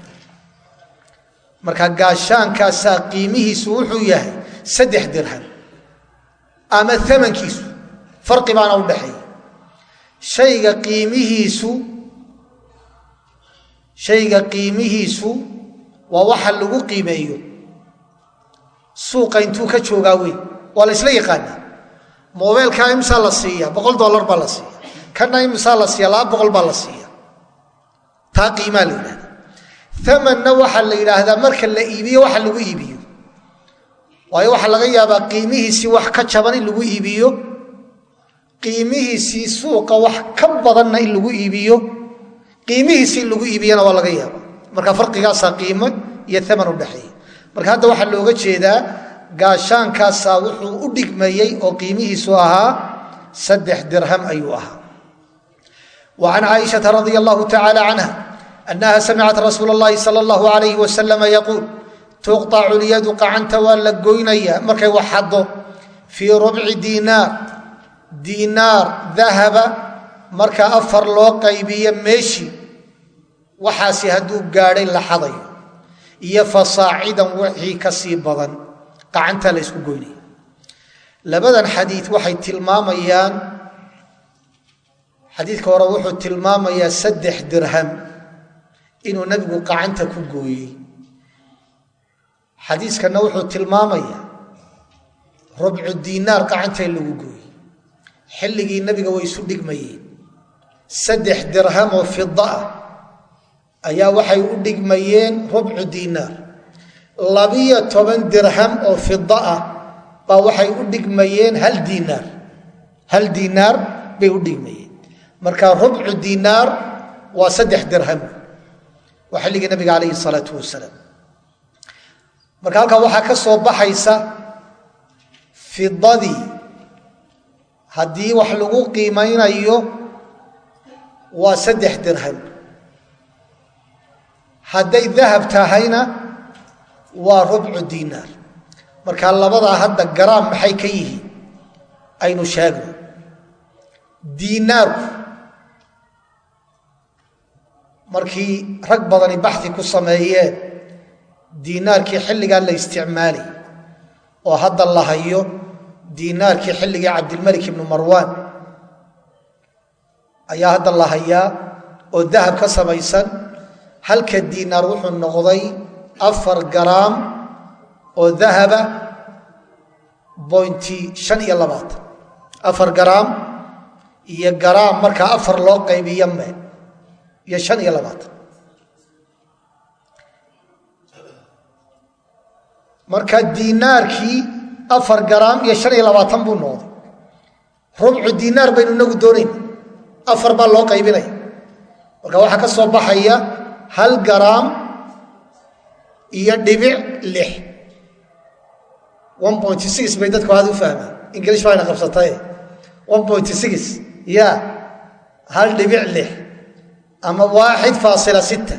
Marka gaashaankaasaa qiimihiisu wuxuu yahay saddex dirham ama amankiisu farqi baana u dhaxeeya shayga qiimihiisu shayga qiimihiisu waa waxa lagu qiimeeyo suuqa intuu ka joogaa wey waa la isla yaqaanaa. Mobeelkaa imsaa la siiya boqol dollar baa la siiya. Kana imsaa la siiya laba boqol baa la siiya. Taa qiimaa la yidhahda amanna waxaa la yidhaahdaa marka la iibiyo waxa lagu iibiyo. Waayo waxaa laga yaabaa qiimihiisii wax ka jaban in lagu iibiyo. Qiimihiisii suuqa wax ka badanna in lagu iibiyo. Qiimihiisii in lagu iibiyana waa laga yaaba marka farqigaasaa qiimo iyo aman udhexeeya marka hadda waxaa looga jeedaa gaashaankaasaa wuxuu u dhigmayey oo qiimihiisu ahaa saddex dirham ayuu ahaa. Wa can caaishata radia allahu tacaala canha annaha samicat rasuula اllahi sala allahu alayh wasalama yaquul tuqطacu lyadu qacanta waa la goynaya. Markay wax xaddo fii rubci diinaar. Diinaar dahaba marka afar loo qaybiyo meeshii waxaasi hadduu gaadhay la iyo fasaacidan wixii ka sii badan. Qacanta la ysku goynaya labadan xadiid waxay tilmaamayaan xadiidka hore wuxuu tilmaamayaa saddex dirham inuu nebigu qacanta ku gooyey. Xadiiskanna wuxuu tilmaamayaa rubcu diinaar qacanta in lagu gooyey. Xilligii nebiga way isu dhigmayeen. Saddex dirham oo fida ah ayaa waxay u dhigmayeen rubcu diinaar. Labiyo toban dirham oo fida ah baa waxay u dhigmayeen hal diinaar. Hal diinaar bay u dhigmayeen. Marka rubcu diinaar waa saddex dirham. Waa xilligii nabiga calayhi salaatu wasalaam. Marka halkaa waxaa ka soo baxaysa fidadii haddii wax lagu qiimaynayo waa saddex dirham hadday dahab tahayna waa rubcu diinaar. Marka labadaa hadda garaam maxay ka yihiin? Aynu sheegno. Diinaarku markii rag badani baxi ku sameeyeen diinaarkii xilligaa la isticmaalay oo hadda la hayo diinaarkii xilligii cabdilmalik ibnu marwaan. Ayaa hadda la hayaa oo dahab ka samaysan halka diinaar wuxuu noqday afar garaam oo dahaba bointi shan iyo labaatan afar garaam iyo garaam markaa afar loo qaybiyo me iyo shan iyo labaatan marka diinaarkii afar garaam iyo shan iyo labaatan buu noqday. Rubcu diinaar baynu inagu doonayn. Afar baa loo qaybinaya marka waxaa ka soo baxaya hal garaam iyo dhibic lix. bay dadku aada u fahmaan. Ingilish point six ya hal dhibic lix ama waaxid faasila sitta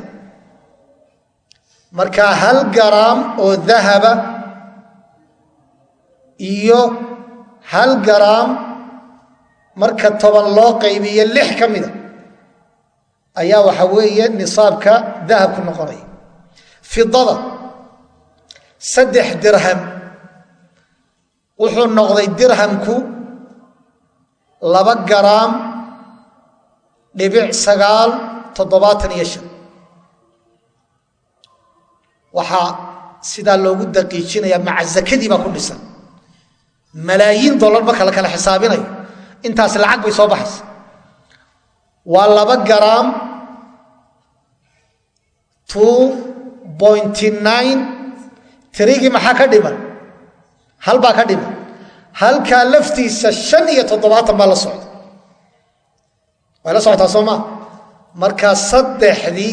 marka hal garaam oo dahaba iyo hal garaam marka toban loo qaybiyo lix ka mida ayaa waxa weeye nisaabka dahabku noqonaya fidada saddex dirham. Wuxuu noqday dirhamku laba garaam dhibic sagaal toddobaatan iyo shan. Waxaa sidaa loogu daqiijinaya maca zakadii baa ku dhisan. Malaayiin dollar marka la kala xisaabinayo intaas lacag bay soo baxaysa. Waa laba garaam tirigii maxaa ka dhiman? Hal baa ka dhiman? Halkaa laftiisa shan iyo toddobaatan baa la socda. Way la socotaa soo maa saddexdii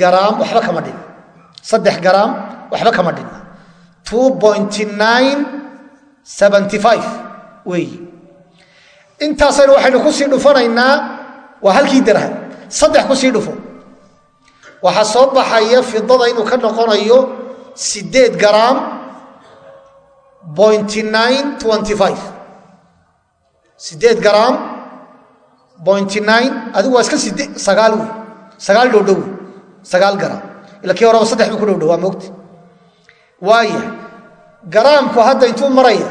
garaam waxba kama dhima saddex garaam waxba kama dhima two pointy nine waxaynu ku sii dhufanaynaa waa halkii dirham. Saddex ku sii dhufo waxaa soo baxaya fidada inuu ka noqonayo sideed garaam pointy nine twenty five sideed garaam pointy nine adigu waa iska side sagaal wey sagaal dhowdhow wey sagaal garaam ila kii horeba saddex buu ku dhowdhow waa mogta waaya garaamku hadda intuu maraya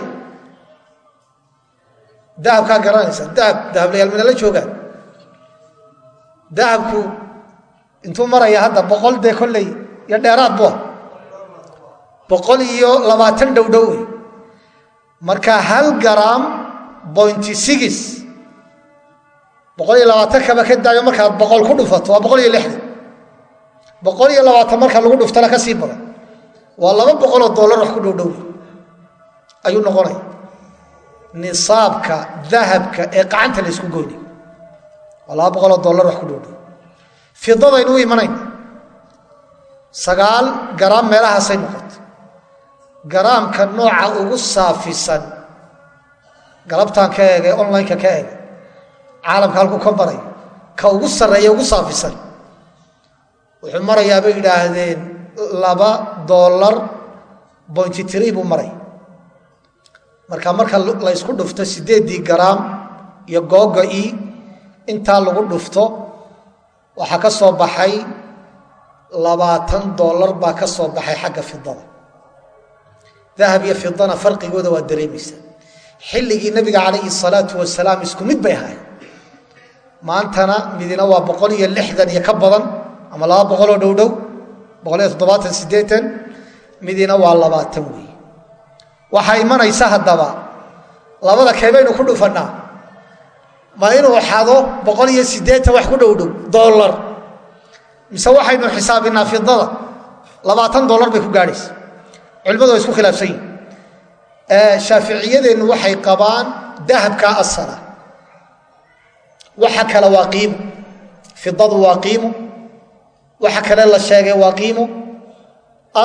dahabkaa garanaysa dahab dahablayaal mina la joogaan. Dahabku intuu maraya hadda boqol dee kolley iyo dheeraad bua boqol iyo labaatan dhowdhow wey marka hal garaam pointy six. Boqol iyo labaatan kaba ka daayo markaad boqol ku dhufato waa boqol iyo lixdan boqol iyo labaatan marka lagu dhuftana ka sii badan waa laba boqoloo dollar wax ku dhowdhow ayuu noqonaya nisaabka dahabka ee qacanta la ysku waa laba boqoloo dollar wax ku dhowdhow fidadaynu u imanayna sagaal garaam meelahaasay noqotay. Garaamka nooca ugu saafisan galabtaan ka eegay online-ka ka eegay caalamka halkuu ka marayo ka ugu sarreeya ugu saafisan wuxuu marayaa bay yidhaahdeen laba dollar bointy tree buu maray. Marka marka la ysku dhufto siddeeddii garaam iyo googa-i intaa lagu dhufto waxaa ka soo baxay labaatan dollar baa ka soo baxay xagga fidada dahab iyo fidana farqigooda waa dareemaysa. Xilligii nabiga calayhi salaatu wasalaam isku mid bay ahayd maantana midina waa boqol iyo lixdan iyo ka badan ama laba boqoloo dhowdhow boqol iyo toddobaatan sideetan midina waa labaatan weeye waxaa imanaysa haddaba. Labada keebaynu ku dhufannaa ma inuu xado boqol iyo siddeetan wax ku dhowdhow dollar. Mise waxaynu xisaabinaa fidada labaatan dollar bay ku gaadhaysa culimadu way isku khilaafsan yihiin shaaficiyadeennu waxay qabaan dahabkaa asala waxa kale waa qiimo. Fidadu waa qiimo. Waxa kale la sheegay waa qiimo.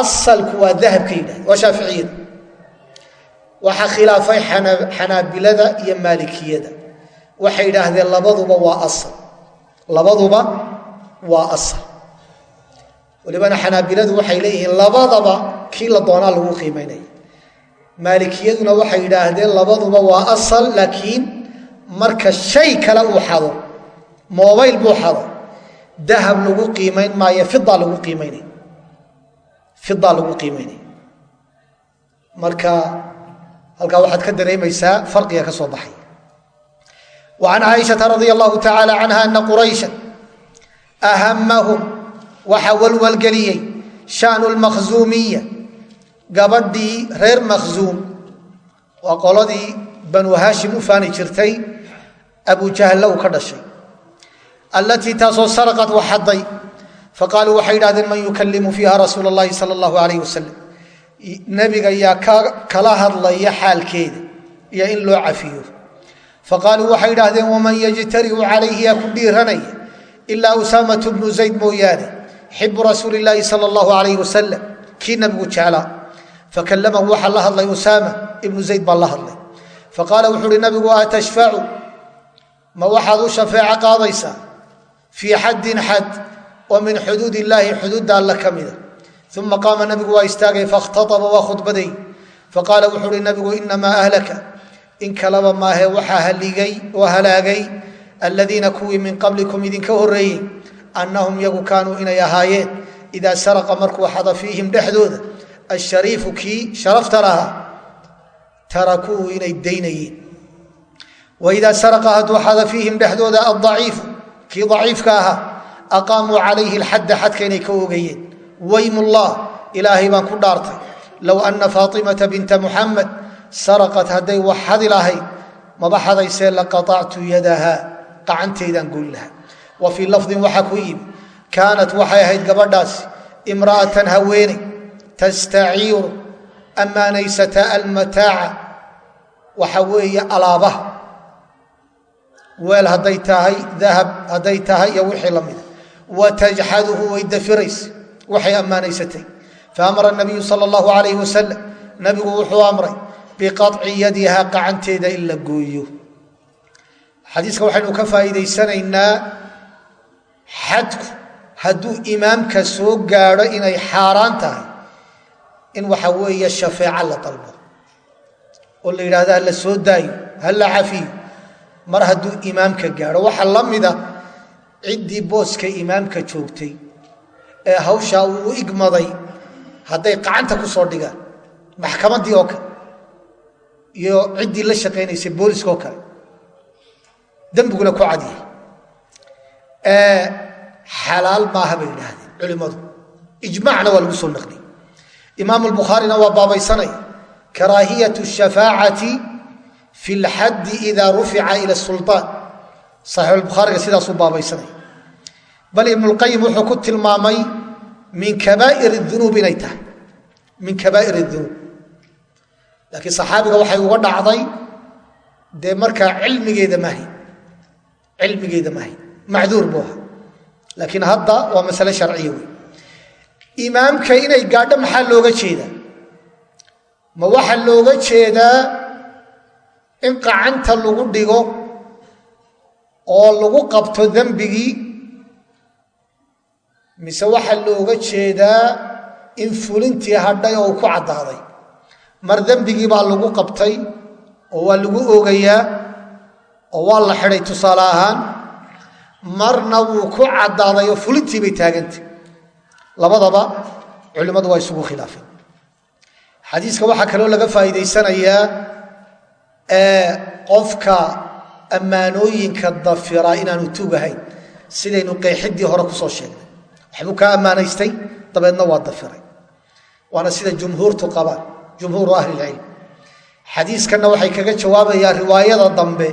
Asalku waa dahabka yidhahda waa shaaficiyada waxaa khilaafay xanaabilada iyo maalikiyada waxay yidhaahdeen labaduba waa asal. Labaduba waa asal. Walibana xanaabiladu waxay leeyihiin labadaba kii la doonaa lagu qiimaynaya maalikiyaduna waxay yidhaahdeen labaduba waa asal laakiin marka shay kale uu xado mobayl buu xado dahab lagu qiimayn maayo fida lagu qiimaynay fida lagu qiimaynaya marka halkaa waxaad ka dareemaysaa farqiga ka soo baxay wa can caaishata radia allahu tacaala canha ana quraysha ahamahum waxa walwalgeliyey shanu lmakhzuumiya gabadhii reer makhzuum waa qoladii banu haashim u faani jirtay abujahalla uu ka dhashay allatii taasoo saraqat waxaday faqaaluu waxay yidhahdeen man yukalimu fiiha rasuul اllahi sala allahu alayh wasalam nebiga yaa kala hadlaya xaalkeeda iyo in loo cafiyo faqaaluu waxay idhaahdeen waman yajtariu calayhi yaa ku dhiiranaya ilaa usaamatu bnu zayd mooyaane xibu rasuuli illaahi sala allahu alayh wasalam kii nebigu jeclaa fakalamahu waxaa la hadlay usaama ibnu zayd baa la hadlay faqaala wuxuu uhi nabigu atashfacu ma waxaad u shafeeco qaadaysaa fii xaddin xad oo min xuduud illaahi xuduudda alla ka mida uma qaama nabigu waa istaagay fakhtaaba waa khudbaday faqaala wuxuu uhi nabigu inamaa ahlaka in kalaba maahe waxaa haligay oo halaagay aladiina kuwii min qablikum idinka horreeyey annahum yagu kaanuu inay ahaayeen idaa saraqa markuu xada fiihim dhexdooda ashariifu kii sharafta lahaa tarakuuhu inay daynayeen. Waidaa saraqa hadduu xada fiihim dhexdooda adaciifu kii daciifka ahaa aqaamuu calayhi alxadda xadka inay ka ogayeen waymullah ilaahay baan ku dhaartay. Low anna faatimata binta muxamed saraqat hadday wax xadi lahayd maba xadaysee laqaactu yadaha qacanteydaan goyn lahaa wa fii lafdin waxaa ku yimi kaanat waxay ahayd gabadhaasi imra'atan haweeney tastaciiru ammaanaysata almataaca waxa weeye alaabaha weel hadday tahay dahab hadday tahay iyo wixii la mida wa tajxaduhu way dafiraysa waxay ammaanaysatay. Faamara nabiyu sal allahu alayh wasalam nabigu wuxuu amray biqaci yadiha qacanteeda in la gooyo. Xadiiska waxaynu ka faa'iidaysanaynaa xadku hadduu imaamka soo gaadho inay xaaraan tahay in waxa weeye shafeeco la dalbo oo la yidhahdo ha la soo daayo ha la cafiyo mar hadduu imaamka gaadho. Waxaa la mida ciddii booska imaamka joogtay ee hawshaa uu igmaday hadday qacanta ku soo dhigaan maxkamaddii oo kale iyo ciddii la shaqaynaysay booliska oo kale. Dembiguna ku cadyahay xalaal maaha bay yidhaahdeen culimmadu. Ijmacna waa lagu soo naqliyey imaam albukhaarina waa baabaysanaya karaahiyatu shafaacati fi lxaddi ida rufica ila sulطaan saxiixulbukhaariga sidaasuu baabaysanaya bal ibnulqayim wuxuu ku tilmaamay min kabaa'ir dunuub inay tahay. Min kabaa'ir dunuub laakiin saxaabiga waxay uga dhacday dee markaa cilmigeeda maahay cilmigeeda maahay macduur buu ahaa. Laakiin hadda waa masale sharciya wey imaamka inay gaadho maxaa looga jeedaa? Ma waxaa looga jeedaa in qacanta lagu dhigo oo lagu qabto dembigii mise waxaa looga jeedaa in fulintii hadhay oo ku caddaaday mar dembigii baa lagu qabtay oo waa lagu oogayaa oo waa la xidhay tusaale ahaan marna wuu ku caddaaday oo fulintii bay taagantay. Labadaba culimmadu waa isugu khilaafeen. Xadiiska waxaa kaloo laga faa'iidaysanayaa qofka ammaanooyinka dafira inaanu tuugahayn sidaynu qeexidii hore ku soo sheegnay. Waxbuu kaa ammaanaystay dabeedna waa dafiray. Waana sida jumhuurtu qabaan jumhuuru ahlilcilm xadiiskanna waxay kaga jawaabayaan riwaayada dambe.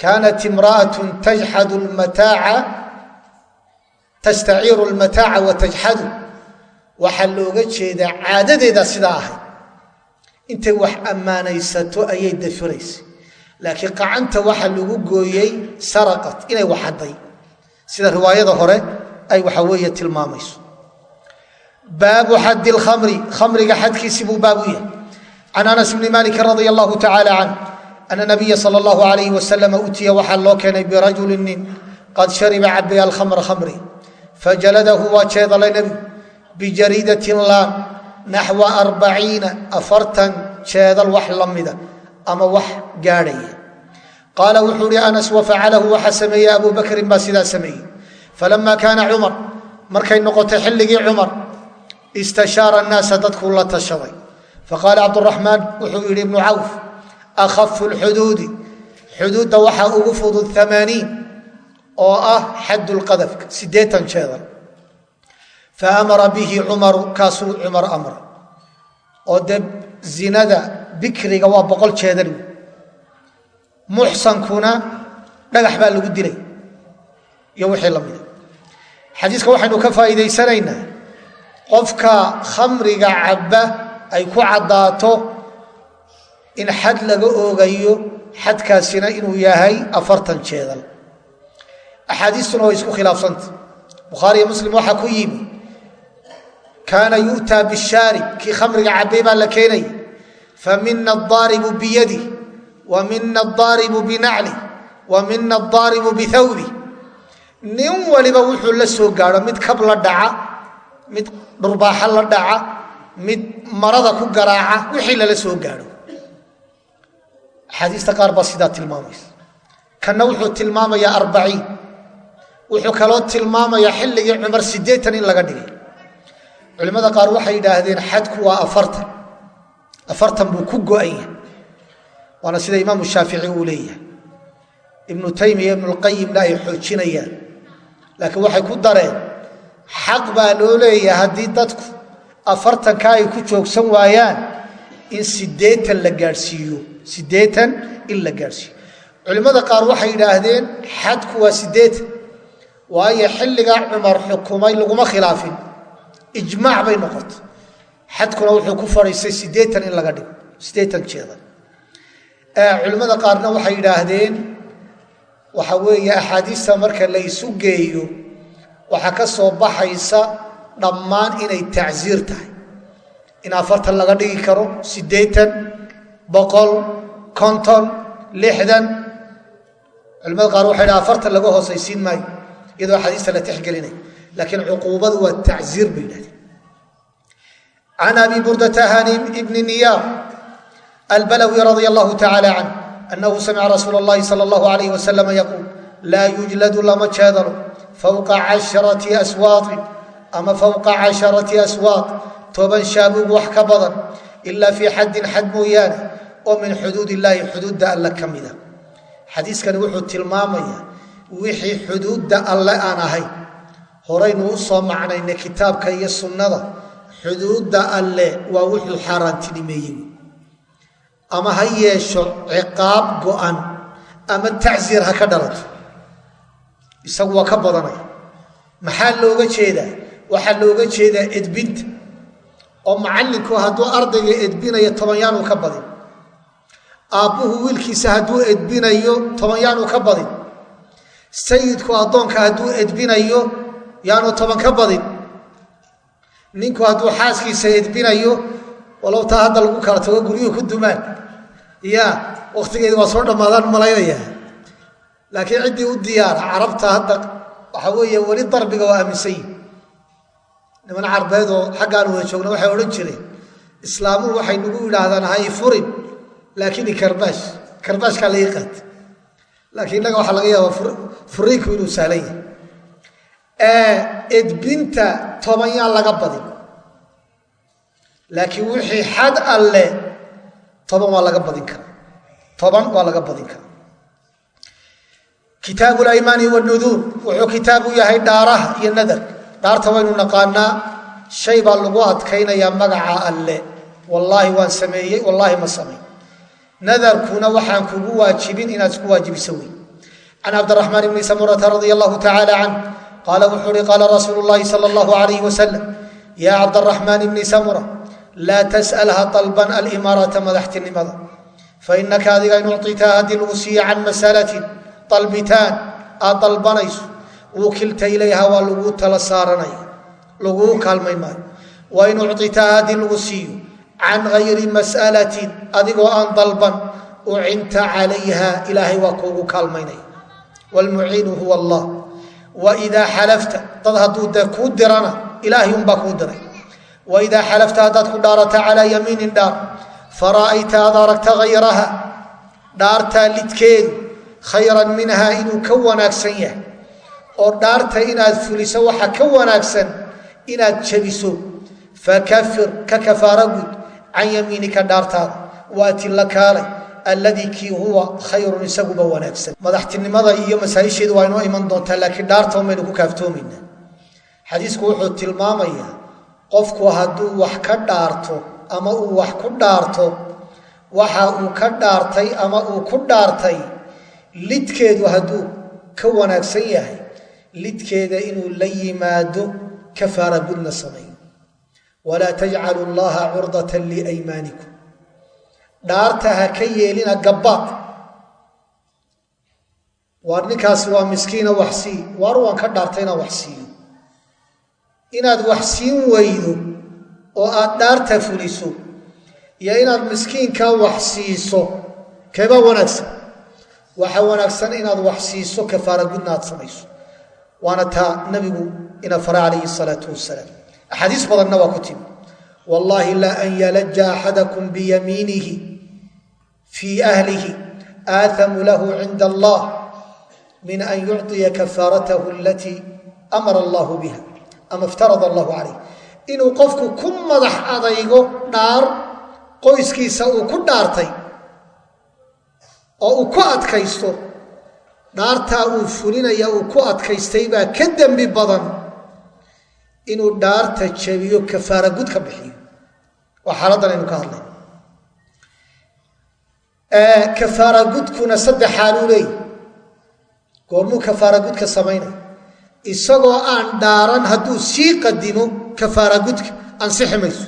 Kaanat imra'atun tajxadu lmataaca tastaciiru lmataaca wa tajxadu waxaa looga jeedaa caadadeeda sidaa ahay. Intay wax ammaanaysato ayay dafiraysa laakiin qacanta waxa lagu gooyey saraqat inay waxadday sida riwaayada hore ay waxa weeye tilmaamayso baabu xaddi lkhamri khamriga xadkiisii buu baabu yahay. Can anas bni maliki radia allahu tacaala canh ana nabiya sala allahu alayh wasalama utiya waxaa loo keenay birajuli nin qad shariba cabay alkhamra khamri fajaladahu waa jeedalay nebigu bijariidatin laan naxwa arbaciina afartan jeedal wax la mida ama wax gaadhaya. Qaala wuxuu ihi anas wafacalahu waxaa sameeyey abu bakrin baa sidaa sameeyey. Falama kaana cumar markay noqotay xilligii cumar istashaara annaasa dadkuu la tashaday. Faqaala cabduraxmaan wuxuu yidhi ibnu cawf akhafu lxuduudi xuduudda waxaa ugu fudud amaaniin oo ah xaddu lqadafka siddeetan jeedal. Fa amara bihi cumaru kaasuu cumar amra oo dee zinada bikriga waa boqol jeedal. Muxsankuna dhagax baa lagu dilay. Iyo wixii la mida xadiiska waxaynu ka faa'iidaysanaynaa qofka khamriga cabba ay ku caddaato in xad laga oogayo xadkaasina inuu yahay afartan jeedal. Axaadiistuna way isku khilaafsanta bukhaariyo muslim waxaa ku yimi kaana yu'taa bishaarib kii khamriga cabbay baa la keenaya fa mina adaaribu biyadi wa mina adaaribu binacli wa mina adaaribu bihawbi nin waliba wuxuu la soo gaadho mid kab la dhaca mid dhurbaaxo la dhaca mid marada ku garaaca wixii lala soo gaadho. Axaadiista qaar baa sidaa tilmaamaysa. Kanna wuxuu tilmaamayaa arbaciin. Wuxuu kaloo tilmaamayaa xilligii cumar siddeetan in laga dhigay. Culimmada qaar waxay yidhaahdeen xadku waa afartan. Afartan buu ku go-an yahay. Waana sida imaamu shaafici uu leeyahay. Ibnu taymiya ibnulqayimna ay xoojinayaan. Laakiin waxay ku dareen xaq baa loo leeyahay haddii dadku afartanka ay ku joogsan waayaan in siddeetan la gaadhsiiyo siddeetan in la gaadhsiiyo. Culimmada qaar waxay yidhaahdeen xadku waa siddeetan waayo xilligaa cumar xukumay laguma khilaafin. Ijmaac bay noqotay. Xadkuna wuxuu ku fadhiistay siddeetan in laga dhigo siddeetan jeeda culimmada qaarna waxay yidhaahdeen waxa weeye axaadiista marka la isu geeyo waxaa ka soo baxaysa dhammaan inay tacsiir tahay. In afartan laga dhigi karo siddeetan boqol konton lixdan. Culimada qaar waxay dhaha afartan laga hoosaysiin maayo iyadoo axaadiista la tixgelinay. Laakiin cuquubadu waa tacsiir bay yidhahdeen. Can abi burdata hani ibni niyaar albalawi radia allahu tacala canh annahu samica rasuula اllahi sala allahu alayh wasalam yaquul laa yujladu lama jeedalo fowqa casharati aswaatin ama fowqa casharati aswaaq toban shaabuug wax ka badan ilaa fii xaddin xad mooyaane oo min xuduud illaahi xuduudda alle ka mida xadiiskani wuxuu tilmaamayaa wixii xuduudda alle aan ahayn horaynu u soo macnaynay kitaabka iyo sunnada xuduudda alle waa wuxuu xaaraantinimeeyey ama ha yeesho ciqaab go'an ama tacsiir ha ka dhalato isagu waa ka badanaya maxaa looga jeedaa? Waxaa looga jeedaa edbinta oo macallinku hadduu ardayga edbinayo toban yaanuu ka badin. Aabbuhu wiilkiisa hadduu edbinayo toban yaanuu ka badin. Sayidku addoonka hadduu edbinayo yaanu toban ka badin. Ninku hadduu xaaskiisa edbinayo walow taa hadda lagu kala tago guryuhu ku dumaan. Ya wakhtigeedi waa soo dhammaadaan malaynaya laakiin ciddii u diyaara carabta hadda waxa weeye weli darbiga waa aaminsan yihi niman carbeedoo xaggaan wada joogna waxay odhan jireen islaamuhu waxay nagu yidhaahdaan hay furin laakiin ikarbaash karbaashkaa laga qaata laakiin innaga waxaa laga yaabaa furiinku inuu sahlan yahay. Edbinta toban yaan laga badin. Laakiin wixii xad alle toban waa laga badin karaa. Toban waa laga badin karaa kitaabu laymaani wanuduur wuxuu kitaabu yahay dhaaraha iyo nadar. Dhaarta waynu naqaanaa shay baa lagu adkaynayaa magaca alle. Wallaahi waan sameeyey wallaahi ma samay nadarkuna waxaan kugu waajibin inaad isku waajibiso wey can cabdiraxmaan bni samurata radia allahu tacaala canh qaala wuxuu uhi qaala rasuulu llahi sala allahu alayh wasalam yaa cabdaraxmaan bni samura laa tas'alha dalban alimaarata madaxtinimada fainaka adiga in ucطitaa haddii lagu siiya can masalatin dalbitaan aad dalbanayso wukilta ilayha waa laguu tala saaranaya laguu kaalmayn maayo. Wa in ucطitaa haddii lagu siiyo can gayri mas'alatin adigoo aan dalban ucinta calayha ilaahay waa kuugu kaalmaynaya. Wlmuciinu huwa allah. Waidaa xalafta dad hadduu de kuu dirana ilaahay unbaa kuu diray. Waidaa xalafta haddaad ku dhaarata calaa yamiinin dhaar fara'ayta aad aragta hayraha dhaartaa lidkeedu khayran minha inuu ka wanaagsan yahay. Oo dhaarta inaad fuliso waxa ka wanaagsan inaad jabiso. Fakafir ka kafaara gud can yamiinika dhaartaada. Waati la kaalay alladii kii huwa khayrun isaguba wanaagsan. Madaxtinimada iyo masaaisheedu waa inoo iman doontaa laakiin dhaarta umaynu ku kaaftoomaynaa xadiisku wuxuu tilmaamayaa qofku hadduu wax ka dhaarto ama uu wax ku dhaarto waxa uu ka dhaartay ama uu ku dhaartay lidkeedu hadduu ka wanaagsan yahay lidkeeda inuu la yimaado kafaara gudna sameeyo walaa tajcalu llaha curdatan liaymaanikum dhaarta ha ka yeelina gabbaad waar ninkaasi waa miskiina wax sii waar waan ka dhaartay inaan wax siiyo. Inaad wax siin weydo oo aad dhaarta fuliso iyo inaad miskiinkaa wax siiso keebaa wanaagsan waxa wanaagsan inaad wax siiso kafaara gudna aad samayso. Waana taa nabigu ina fara calayhi salaau wasalaam axaadiis badanna waa ku timi. Wallaahi la an yalaja axadakum biyamiinihi fii ahlihi aathamu lahu cinda allah min an yucطiya kafaaratahu alatii amara allahu biha ama iftarada allahu calayh. Inuu qofku ku madax adaygo dhaar qoyskiisa uu ku dhaartay oo uu ku adkaysto dhaartaa uu fulinaya uu ku adkaystay baa ka dembi badan inuu dhaarta jabiyo kafaara gud ka bixiyo. Waa xaaladdan aynu ka hadlay. Kafaara gudkuna saddex xaaluu leeyi goormuu kafaara gudka samaynaya isagoo aan dhaaran hadduu sii qadimo kafaara gudka ansixi mayso.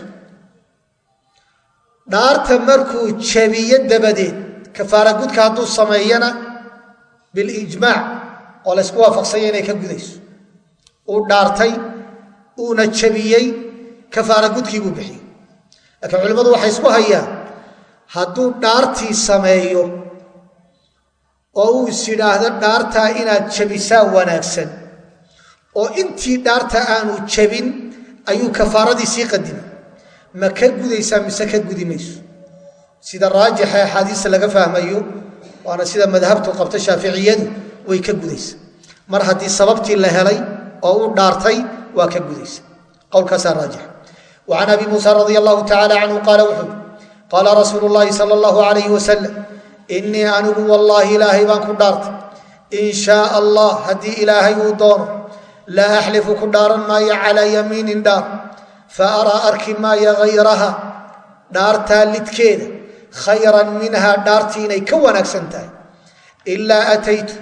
Dhaarta markuu jabiyo dabadeed kafaara gudka hadduu sameeyana bilijmaac oo laysku waafaqsanya inay ka gudayso. Uu dhaartay uuna jabiyey kafaara gudkii buu bixiyey. Laakiin culimmadu waxay isku hayaan hadduu dhaartii sameeyo oo uu is yidhaahdo dhaartaa inaad jabisaa wanaagsan oo intii dhaarta aanu jabin ayuu kafaaradii sii qadimay ma ka gudaysaa mise ka gudi mayso sida raajixa axaadiista laga fahmayo waana sida madhabtu qabta shaaficiyadu way ka gudaysa mar haddii sababtii la helay oo u dhaartay waa ka gudaysa qowlkaasaa raajix. Wa can abi muusa radia allahu tacala canhu qaala wuxuu qaala rasuulu llaahi sala allahu alayhi wasalam innii anigu wallaahi ilaahay baan ku dhaartay. In shaa allah haddii ilaahay uu doono laa axlifu ku dhaaran maayo calaa yamiinin dhaar fa araa arki maayo hayraha dhaartaa lidkeeda khayran minhaa dhaartii inay ka wanaagsan tahay. Ilaa ataytu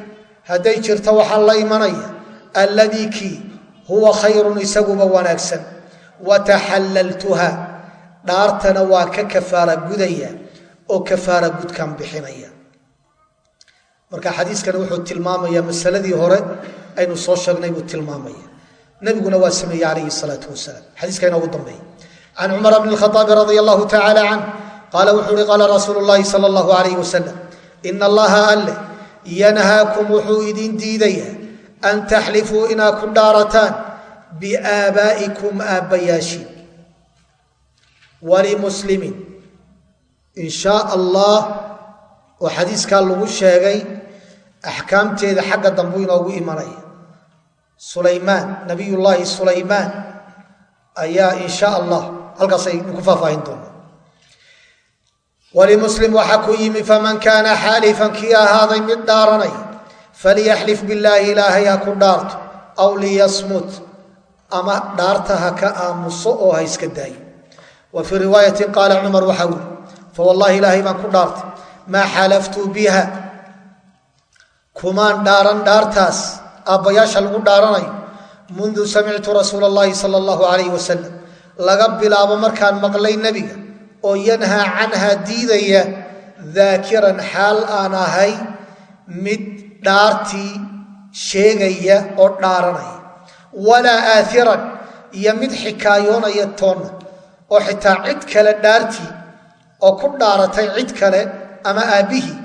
hadday jirto waxaan la imanaya alladii kii huwa khayrun isaguba wanaagsan. Wataxallaltuha dhaartana waa ka kafaara gudaya oo kafaara gudkan bixinaya. Marka xadiiskani wuxuu tilmaamayaa masaladii hore aynu soo sheegnay buu tilmaamaya nabiguna waa sameeyey calayhi salaau wasalaam. Xadiiska inoogu dambeeya. Can cumar bni khaaabi radia allahu tacaala canh qaala wuxuu uhi qaala rasuulu llaahi sala allahu alayh wasalam ina allaha alle yanhaakum wuxuu idin diidayaa an taxlifuu inaad ku dhaarataan biaabaa'ikum aabbayaashiin walimuslimin in shaa allah oo xadiiskaa lagu sheegay axkaamteeda xagga dambu inoogu imanaya sulaymaan nabiyullaahi sulaymaan ayaa in shaa allah halkaasaynu ku faahfaahin doonaa walimuslim waxaa ku yimi faman kaana xaalifan kii ahaaday mid dhaaranay falyaxlif billaahi ilaahay ha ku dhaarto aw liyasmut ama dhaarta ha ka aamuso oo ha iska daayo wa fii riwaayatin qaala cumar waxaa wuri fawallahi ilaahay baan ku dhaartay maa xalaftu biha kumaan dhaaran dhaartaas aabbayaasha lagu dhaaranayo mundu samictu rasuula allahi sala allahu calayh wasalam laga bilaabo markaan maqlay nebiga oo yanhaa canhaa diidaya daakiran xaal aan ahay mid dhaartii sheegaya oo dhaaranaya. Walaa aairan iyo mid xikaayoonaya toonna oo xitaa cid kale dhaartii oo ku dhaaratay cid kale ama aabbihii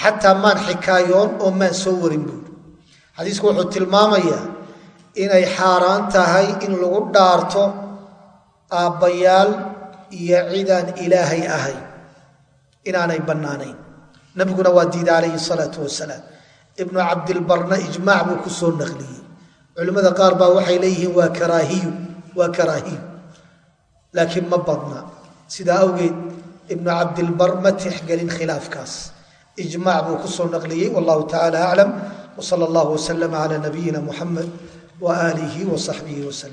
xataa maan xikaayoon oo maan soo warin buuri xadiisku wuxuu tilmaamayaa inay xaaraan tahay in lagu dhaarto aabbayaal iyo cidaan ilaahay ahayn inaanay bannaanayn. Nabiguna waa diida calayhi salaatu wasalaam. Ibnu cabdilbarna ijmaac buu ku soo naqliyey. Culimmada qaar baa waxay leeyihiin waa karaahiyu waa karaahiyu. Laakiin ma badna. Sidaa awgeed ibnu cabdilbar ma tixgelin khilaafkaas. Ijmaac buu ku soo naqliyey wallahu tacala aclam wsala allahu waslama cala nabiyina muxamed wa aalihi wa saxbihi waslm